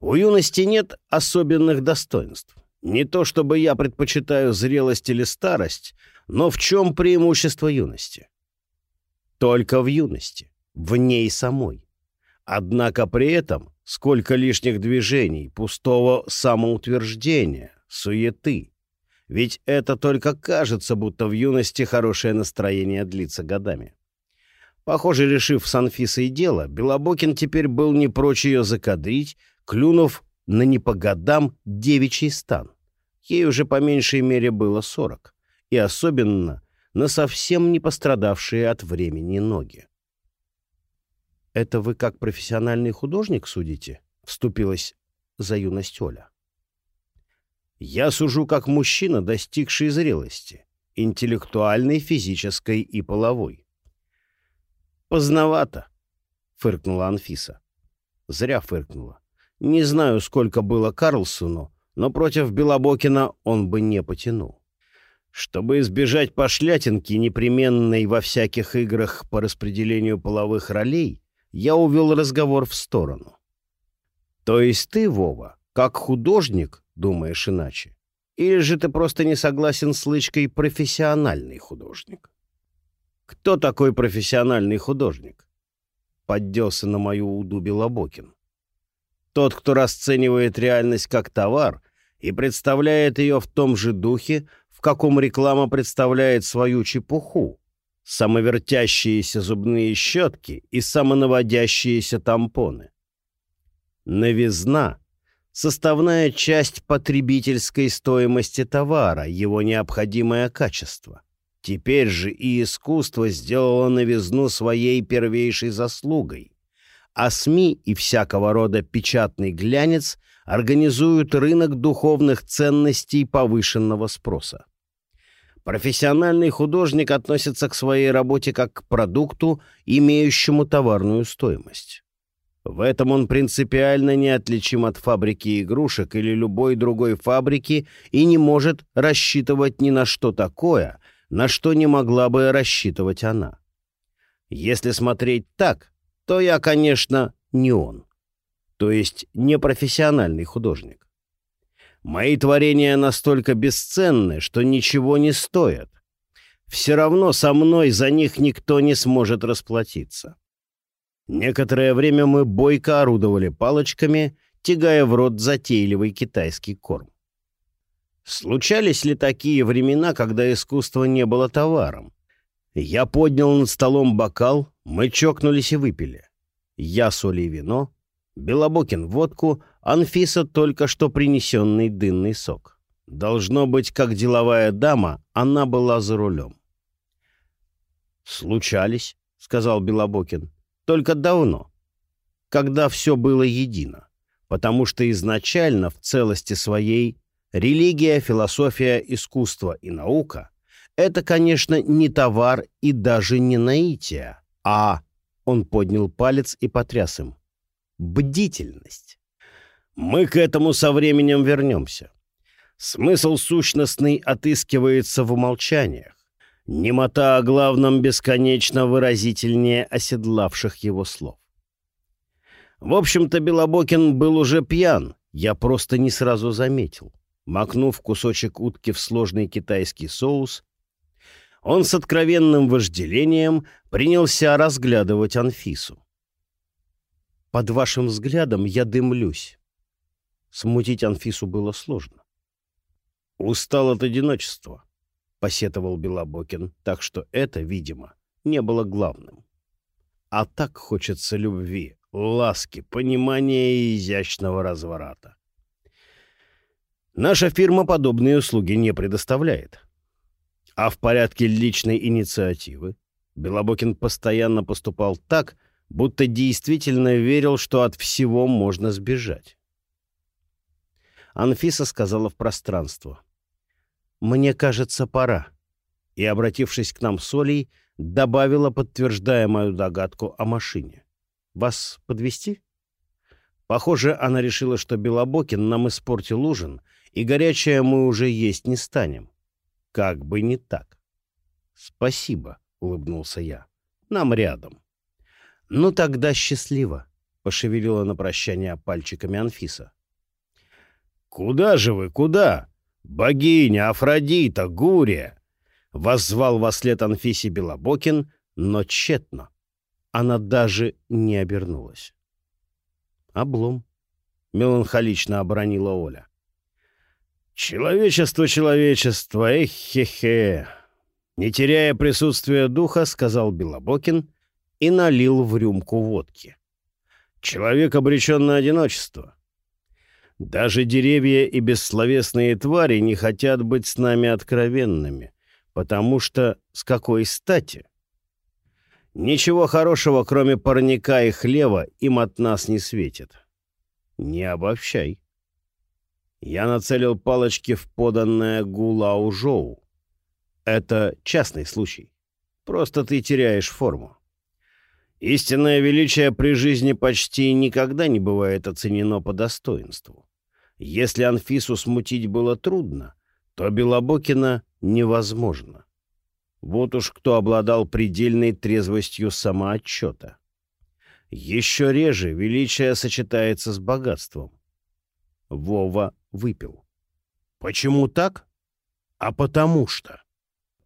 «у юности нет особенных достоинств. Не то чтобы я предпочитаю зрелость или старость, но в чем преимущество юности? Только в юности, в ней самой. Однако при этом сколько лишних движений, пустого самоутверждения, суеты. Ведь это только кажется, будто в юности хорошее настроение длится годами. Похоже, решив с Анфисой дело, Белобокин теперь был не прочь ее закадрить, клюнув на не по годам девичий стан. Ей уже по меньшей мере было сорок, и особенно на совсем не пострадавшие от времени ноги. «Это вы как профессиональный художник судите?» — вступилась за юность Оля. «Я сужу как мужчина, достигший зрелости, интеллектуальной, физической и половой». «Поздновато», — фыркнула Анфиса. Зря фыркнула. Не знаю, сколько было Карлсону, но против Белобокина он бы не потянул. Чтобы избежать пошлятинки, непременной во всяких играх по распределению половых ролей, я увел разговор в сторону. То есть ты, Вова, как художник, думаешь иначе? Или же ты просто не согласен с лычкой «профессиональный художник»? Кто такой профессиональный художник? Подделся на мою уду Белобокин. Тот, кто расценивает реальность как товар и представляет ее в том же духе, в каком реклама представляет свою чепуху, самовертящиеся зубные щетки и самонаводящиеся тампоны. Новизна — составная часть потребительской стоимости товара, его необходимое качество. Теперь же и искусство сделало новизну своей первейшей заслугой, а СМИ и всякого рода печатный глянец организуют рынок духовных ценностей повышенного спроса. Профессиональный художник относится к своей работе как к продукту, имеющему товарную стоимость. В этом он принципиально неотличим от фабрики игрушек или любой другой фабрики и не может рассчитывать ни на что такое, на что не могла бы рассчитывать она. Если смотреть так, то я, конечно, не он. То есть не профессиональный художник. Мои творения настолько бесценны, что ничего не стоят. Все равно со мной за них никто не сможет расплатиться. Некоторое время мы бойко орудовали палочками, тягая в рот затейливый китайский корм. Случались ли такие времена, когда искусство не было товаром? Я поднял над столом бокал, мы чокнулись и выпили. Я соли вино, Белобокин — водку, Анфиса — только что принесенный дынный сок. Должно быть, как деловая дама, она была за рулем. «Случались», — сказал Белобокин, — «только давно, когда все было едино, потому что изначально в целости своей религия, философия, искусство и наука — это, конечно, не товар и даже не наитие, а...» Он поднял палец и потряс им бдительность. Мы к этому со временем вернемся. Смысл сущностный отыскивается в умолчаниях. Немота о главном бесконечно выразительнее оседлавших его слов. В общем-то, Белобокин был уже пьян, я просто не сразу заметил. Макнув кусочек утки в сложный китайский соус, он с откровенным вожделением принялся разглядывать Анфису. Под вашим взглядом я дымлюсь. Смутить Анфису было сложно. «Устал от одиночества», — посетовал Белобокин, так что это, видимо, не было главным. А так хочется любви, ласки, понимания и изящного разврата. Наша фирма подобные услуги не предоставляет. А в порядке личной инициативы Белобокин постоянно поступал так, будто действительно верил, что от всего можно сбежать. Анфиса сказала в пространство. «Мне кажется, пора». И, обратившись к нам с Олей, добавила, подтверждая мою догадку о машине. «Вас подвести? Похоже, она решила, что Белобокин нам испортил ужин, и горячее мы уже есть не станем. Как бы не так. «Спасибо», — улыбнулся я. «Нам рядом». «Ну тогда счастливо», — пошевелила на прощание пальчиками Анфиса. «Куда же вы, куда? Богиня, Афродита, Гурия!» — воззвал во след Анфисе Белобокин, но тщетно. Она даже не обернулась. «Облом», — меланхолично оборонила Оля. «Человечество, человечество, эх-хе-хе!» Не теряя присутствия духа, сказал Белобокин и налил в рюмку водки. Человек обречен на одиночество. Даже деревья и бессловесные твари не хотят быть с нами откровенными, потому что с какой стати? Ничего хорошего, кроме парника и хлева, им от нас не светит. Не обобщай. Я нацелил палочки в поданное Гулау-Жоу. Это частный случай. Просто ты теряешь форму. Истинное величие при жизни почти никогда не бывает оценено по достоинству. Если Анфису смутить было трудно, то Белобокина невозможно. Вот уж кто обладал предельной трезвостью самоотчета. Еще реже величие сочетается с богатством. Вова выпил. Почему так? А потому что.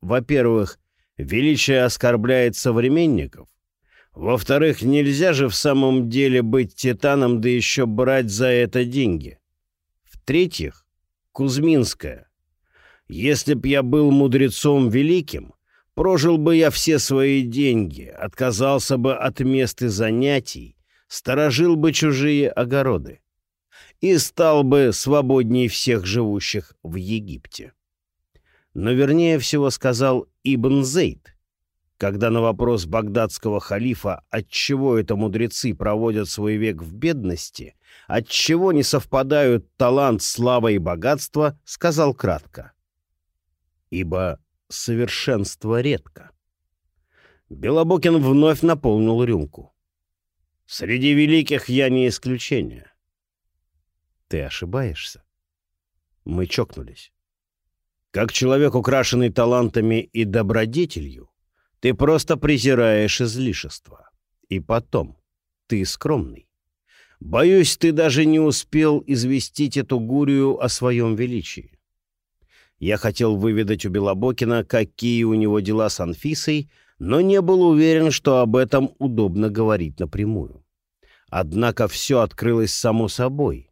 Во-первых, величие оскорбляет современников. Во-вторых, нельзя же в самом деле быть титаном, да еще брать за это деньги. В-третьих, Кузьминская. Если б я был мудрецом великим, Прожил бы я все свои деньги, отказался бы от мест и занятий, сторожил бы чужие огороды и стал бы свободней всех живущих в Египте. Но вернее всего сказал Ибн Зейд, когда на вопрос багдадского халифа, отчего это мудрецы проводят свой век в бедности, отчего не совпадают талант, слава и богатство, сказал кратко. «Ибо совершенство редко. Белобокин вновь наполнил рюмку. «Среди великих я не исключение». «Ты ошибаешься». Мы чокнулись. «Как человек, украшенный талантами и добродетелью, ты просто презираешь излишество. И потом, ты скромный. Боюсь, ты даже не успел известить эту гурию о своем величии. Я хотел выведать у Белобокина, какие у него дела с Анфисой, но не был уверен, что об этом удобно говорить напрямую. Однако все открылось само собой.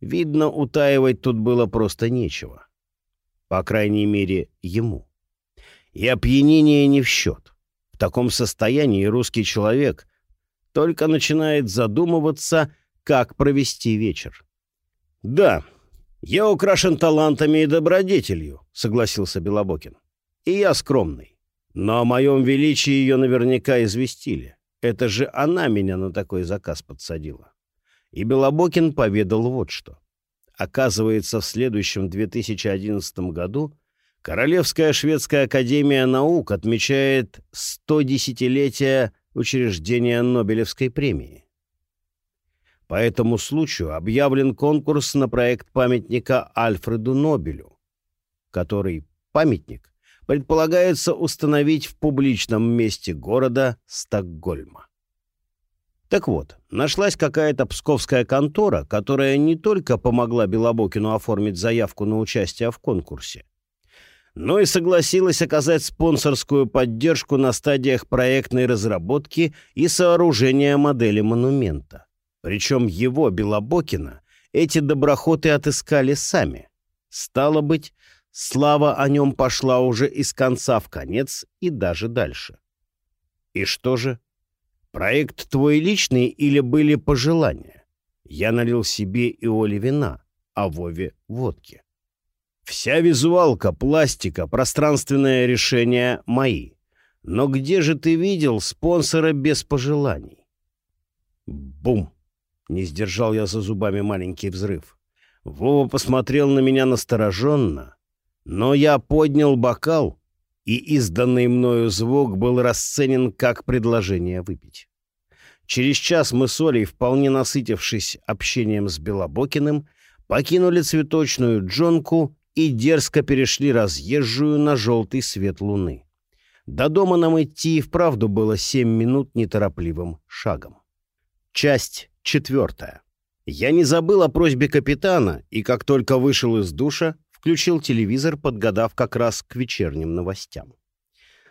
Видно, утаивать тут было просто нечего. По крайней мере, ему. И опьянение не в счет. В таком состоянии русский человек только начинает задумываться, как провести вечер. Да, «Я украшен талантами и добродетелью», — согласился Белобокин. «И я скромный. Но о моем величии ее наверняка известили. Это же она меня на такой заказ подсадила». И Белобокин поведал вот что. Оказывается, в следующем 2011 году Королевская шведская академия наук отмечает 110-летие учреждения Нобелевской премии. По этому случаю объявлен конкурс на проект памятника Альфреду Нобелю, который памятник предполагается установить в публичном месте города Стокгольма. Так вот, нашлась какая-то псковская контора, которая не только помогла Белобокину оформить заявку на участие в конкурсе, но и согласилась оказать спонсорскую поддержку на стадиях проектной разработки и сооружения модели монумента. Причем его, Белобокина, эти доброхоты отыскали сами. Стало быть, слава о нем пошла уже из конца в конец и даже дальше. И что же? Проект твой личный или были пожелания? Я налил себе и Оле вина, а Вове — водки. Вся визуалка, пластика, пространственное решение мои. Но где же ты видел спонсора без пожеланий? Бум! Не сдержал я за зубами маленький взрыв. Вова посмотрел на меня настороженно, но я поднял бокал, и изданный мною звук был расценен как предложение выпить. Через час мы с Олей, вполне насытившись общением с Белобокиным, покинули цветочную джонку и дерзко перешли разъезжую на желтый свет луны. До дома нам идти и вправду было семь минут неторопливым шагом. Часть Четвертое. Я не забыл о просьбе капитана, и как только вышел из душа, включил телевизор, подгадав как раз к вечерним новостям.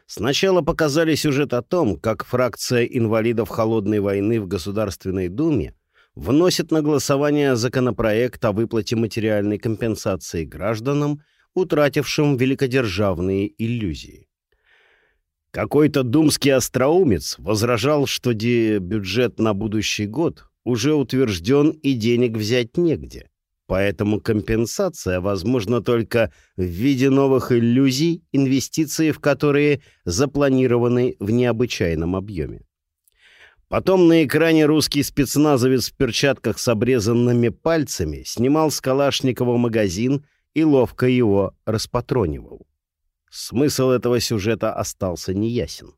Сначала показали сюжет о том, как фракция инвалидов Холодной войны в Государственной Думе вносит на голосование законопроект о выплате материальной компенсации гражданам, утратившим великодержавные иллюзии. Какой-то думский остроумец возражал, что бюджет на будущий год уже утвержден и денег взять негде. Поэтому компенсация возможна только в виде новых иллюзий, инвестиции в которые запланированы в необычайном объеме. Потом на экране русский спецназовец в перчатках с обрезанными пальцами снимал с Калашникова магазин и ловко его распатронивал. Смысл этого сюжета остался неясен.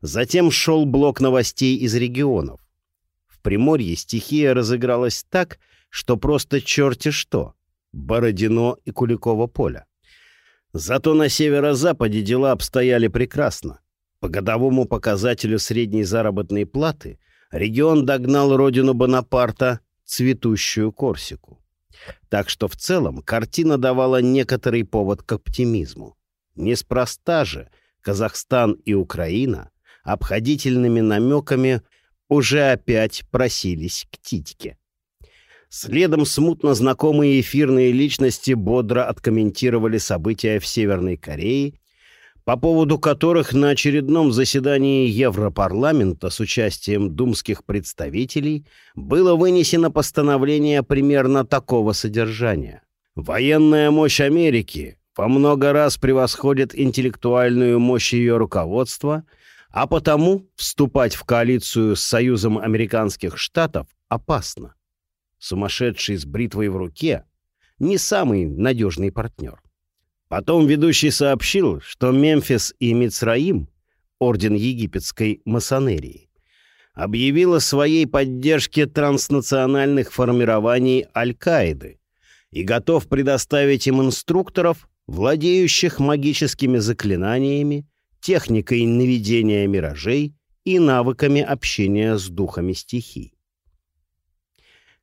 Затем шел блок новостей из регионов. В Приморье стихия разыгралась так, что просто черти что. Бородино и Куликово поле. Зато на северо-западе дела обстояли прекрасно. По годовому показателю средней заработной платы регион догнал родину Бонапарта, цветущую Корсику. Так что в целом картина давала некоторый повод к оптимизму. Неспроста же Казахстан и Украина обходительными намеками уже опять просились к титьке. Следом смутно знакомые эфирные личности бодро откомментировали события в Северной Корее, по поводу которых на очередном заседании Европарламента с участием думских представителей было вынесено постановление примерно такого содержания. Военная мощь Америки во много раз превосходит интеллектуальную мощь ее руководства, а потому вступать в коалицию с Союзом американских штатов опасно сумасшедший с бритвой в руке, не самый надежный партнер. Потом ведущий сообщил, что Мемфис и Мицраим, орден египетской масонерии, объявила своей поддержке транснациональных формирований Аль-Каиды и готов предоставить им инструкторов, владеющих магическими заклинаниями, техникой наведения миражей и навыками общения с духами стихий.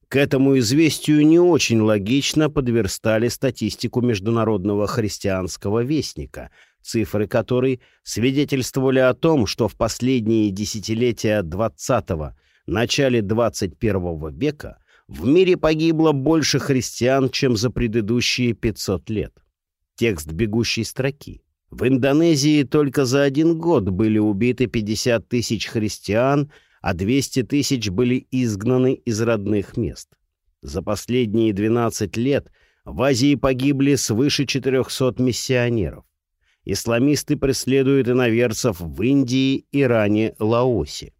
К этому известию не очень логично подверстали статистику Международного христианского вестника, цифры которой свидетельствовали о том, что в последние десятилетия XX – начале XXI века в мире погибло больше христиан, чем за предыдущие 500 лет. Текст бегущей строки. В Индонезии только за один год были убиты 50 тысяч христиан – а 200 тысяч были изгнаны из родных мест. За последние 12 лет в Азии погибли свыше 400 миссионеров. Исламисты преследуют иноверцев в Индии, Иране, Лаосе.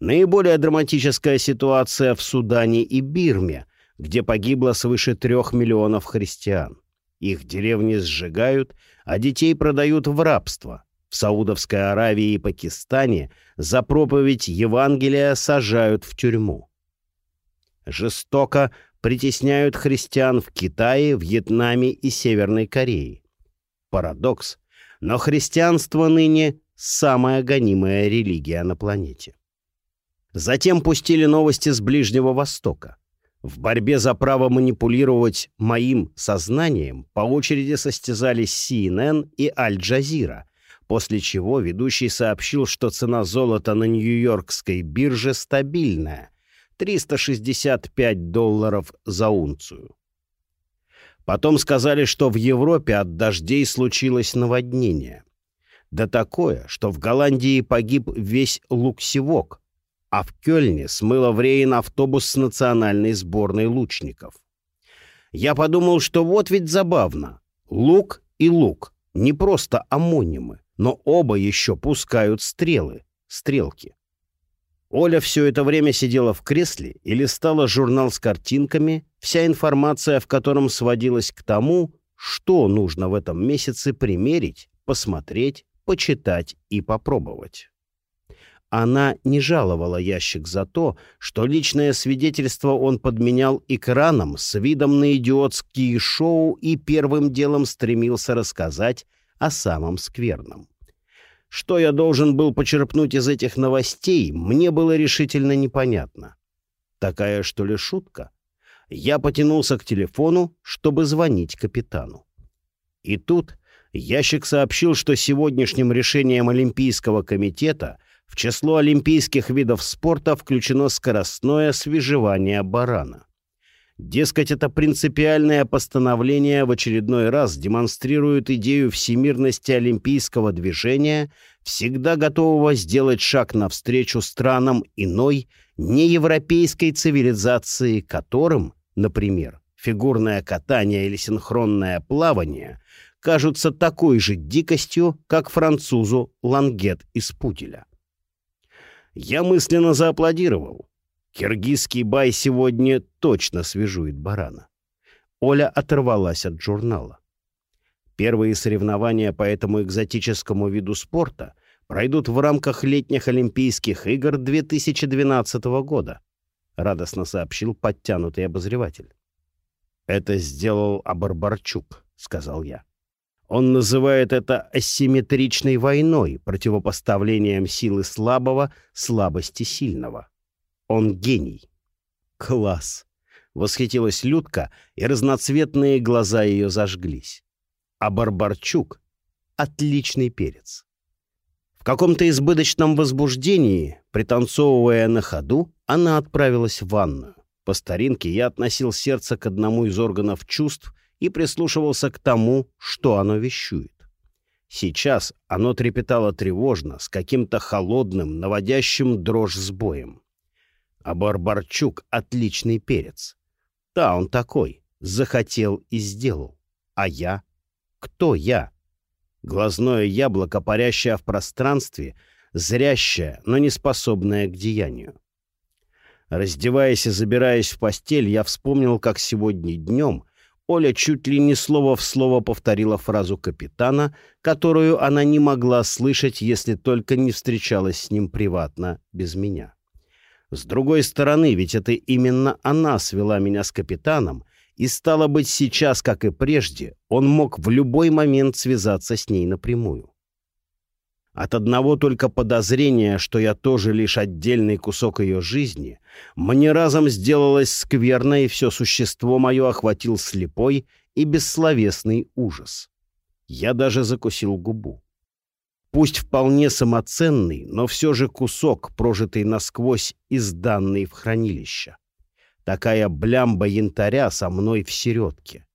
Наиболее драматическая ситуация в Судане и Бирме, где погибло свыше трех миллионов христиан. Их деревни сжигают, а детей продают в рабство. В Саудовской Аравии и Пакистане за проповедь Евангелия сажают в тюрьму. Жестоко притесняют христиан в Китае, Вьетнаме и Северной Корее. Парадокс, но христианство ныне самая гонимая религия на планете. Затем пустили новости с Ближнего Востока. В борьбе за право манипулировать моим сознанием по очереди состязались CNN и Аль-Джазира – после чего ведущий сообщил, что цена золота на Нью-Йоркской бирже стабильная — 365 долларов за унцию. Потом сказали, что в Европе от дождей случилось наводнение. Да такое, что в Голландии погиб весь луксевок, а в Кёльне смыло в Рейн автобус с национальной сборной лучников. Я подумал, что вот ведь забавно. Лук и лук — не просто амонимы но оба еще пускают стрелы, стрелки. Оля все это время сидела в кресле и листала журнал с картинками, вся информация в котором сводилась к тому, что нужно в этом месяце примерить, посмотреть, почитать и попробовать. Она не жаловала ящик за то, что личное свидетельство он подменял экраном с видом на идиотские шоу и первым делом стремился рассказать о самом скверном. Что я должен был почерпнуть из этих новостей, мне было решительно непонятно. Такая, что ли, шутка? Я потянулся к телефону, чтобы звонить капитану. И тут ящик сообщил, что сегодняшним решением Олимпийского комитета в число олимпийских видов спорта включено скоростное свежевание барана. Дескать, это принципиальное постановление в очередной раз демонстрирует идею всемирности олимпийского движения, всегда готового сделать шаг навстречу странам иной, неевропейской цивилизации, которым, например, фигурное катание или синхронное плавание кажутся такой же дикостью, как французу лангет из пуделя. Я мысленно зааплодировал. Киргизский бай сегодня точно свежует барана. Оля оторвалась от журнала. Первые соревнования по этому экзотическому виду спорта пройдут в рамках летних Олимпийских игр 2012 года, радостно сообщил подтянутый обозреватель. «Это сделал Абарбарчук», — сказал я. Он называет это асимметричной войной, противопоставлением силы слабого слабости сильного. Он гений. Класс! Восхитилась Людка, и разноцветные глаза ее зажглись. А Барбарчук — отличный перец. В каком-то избыточном возбуждении, пританцовывая на ходу, она отправилась в ванную. По старинке я относил сердце к одному из органов чувств и прислушивался к тому, что оно вещует. Сейчас оно трепетало тревожно, с каким-то холодным, наводящим дрожь сбоем. А Барбарчук — отличный перец. Да, он такой. Захотел и сделал. А я? Кто я? Глазное яблоко, парящее в пространстве, зрящее, но не способное к деянию. Раздеваясь и забираясь в постель, я вспомнил, как сегодня днем Оля чуть ли не слово в слово повторила фразу капитана, которую она не могла слышать, если только не встречалась с ним приватно, без меня. С другой стороны, ведь это именно она свела меня с капитаном, и стало быть сейчас, как и прежде, он мог в любой момент связаться с ней напрямую. От одного только подозрения, что я тоже лишь отдельный кусок ее жизни, мне разом сделалось скверно, и все существо мое охватил слепой и бессловесный ужас. Я даже закусил губу. Пусть вполне самоценный, но все же кусок, прожитый насквозь и сданный в хранилище. Такая блямба янтаря со мной в середке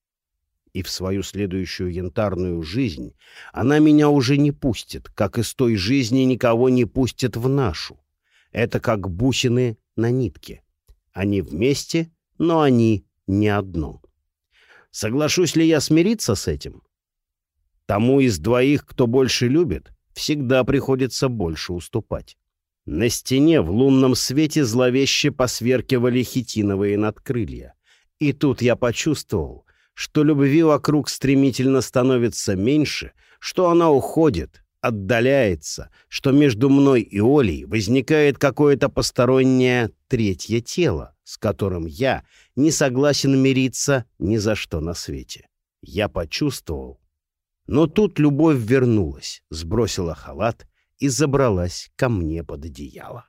и в свою следующую янтарную жизнь она меня уже не пустит, как из той жизни никого не пустит в нашу. Это как бусины на нитке. Они вместе, но они не одно. Соглашусь ли я смириться с этим? Тому из двоих, кто больше любит, всегда приходится больше уступать. На стене в лунном свете зловеще посверкивали хитиновые надкрылья. И тут я почувствовал, что любви вокруг стремительно становится меньше, что она уходит, отдаляется, что между мной и Олей возникает какое-то постороннее третье тело, с которым я не согласен мириться ни за что на свете. Я почувствовал. Но тут любовь вернулась, сбросила халат и забралась ко мне под одеяло.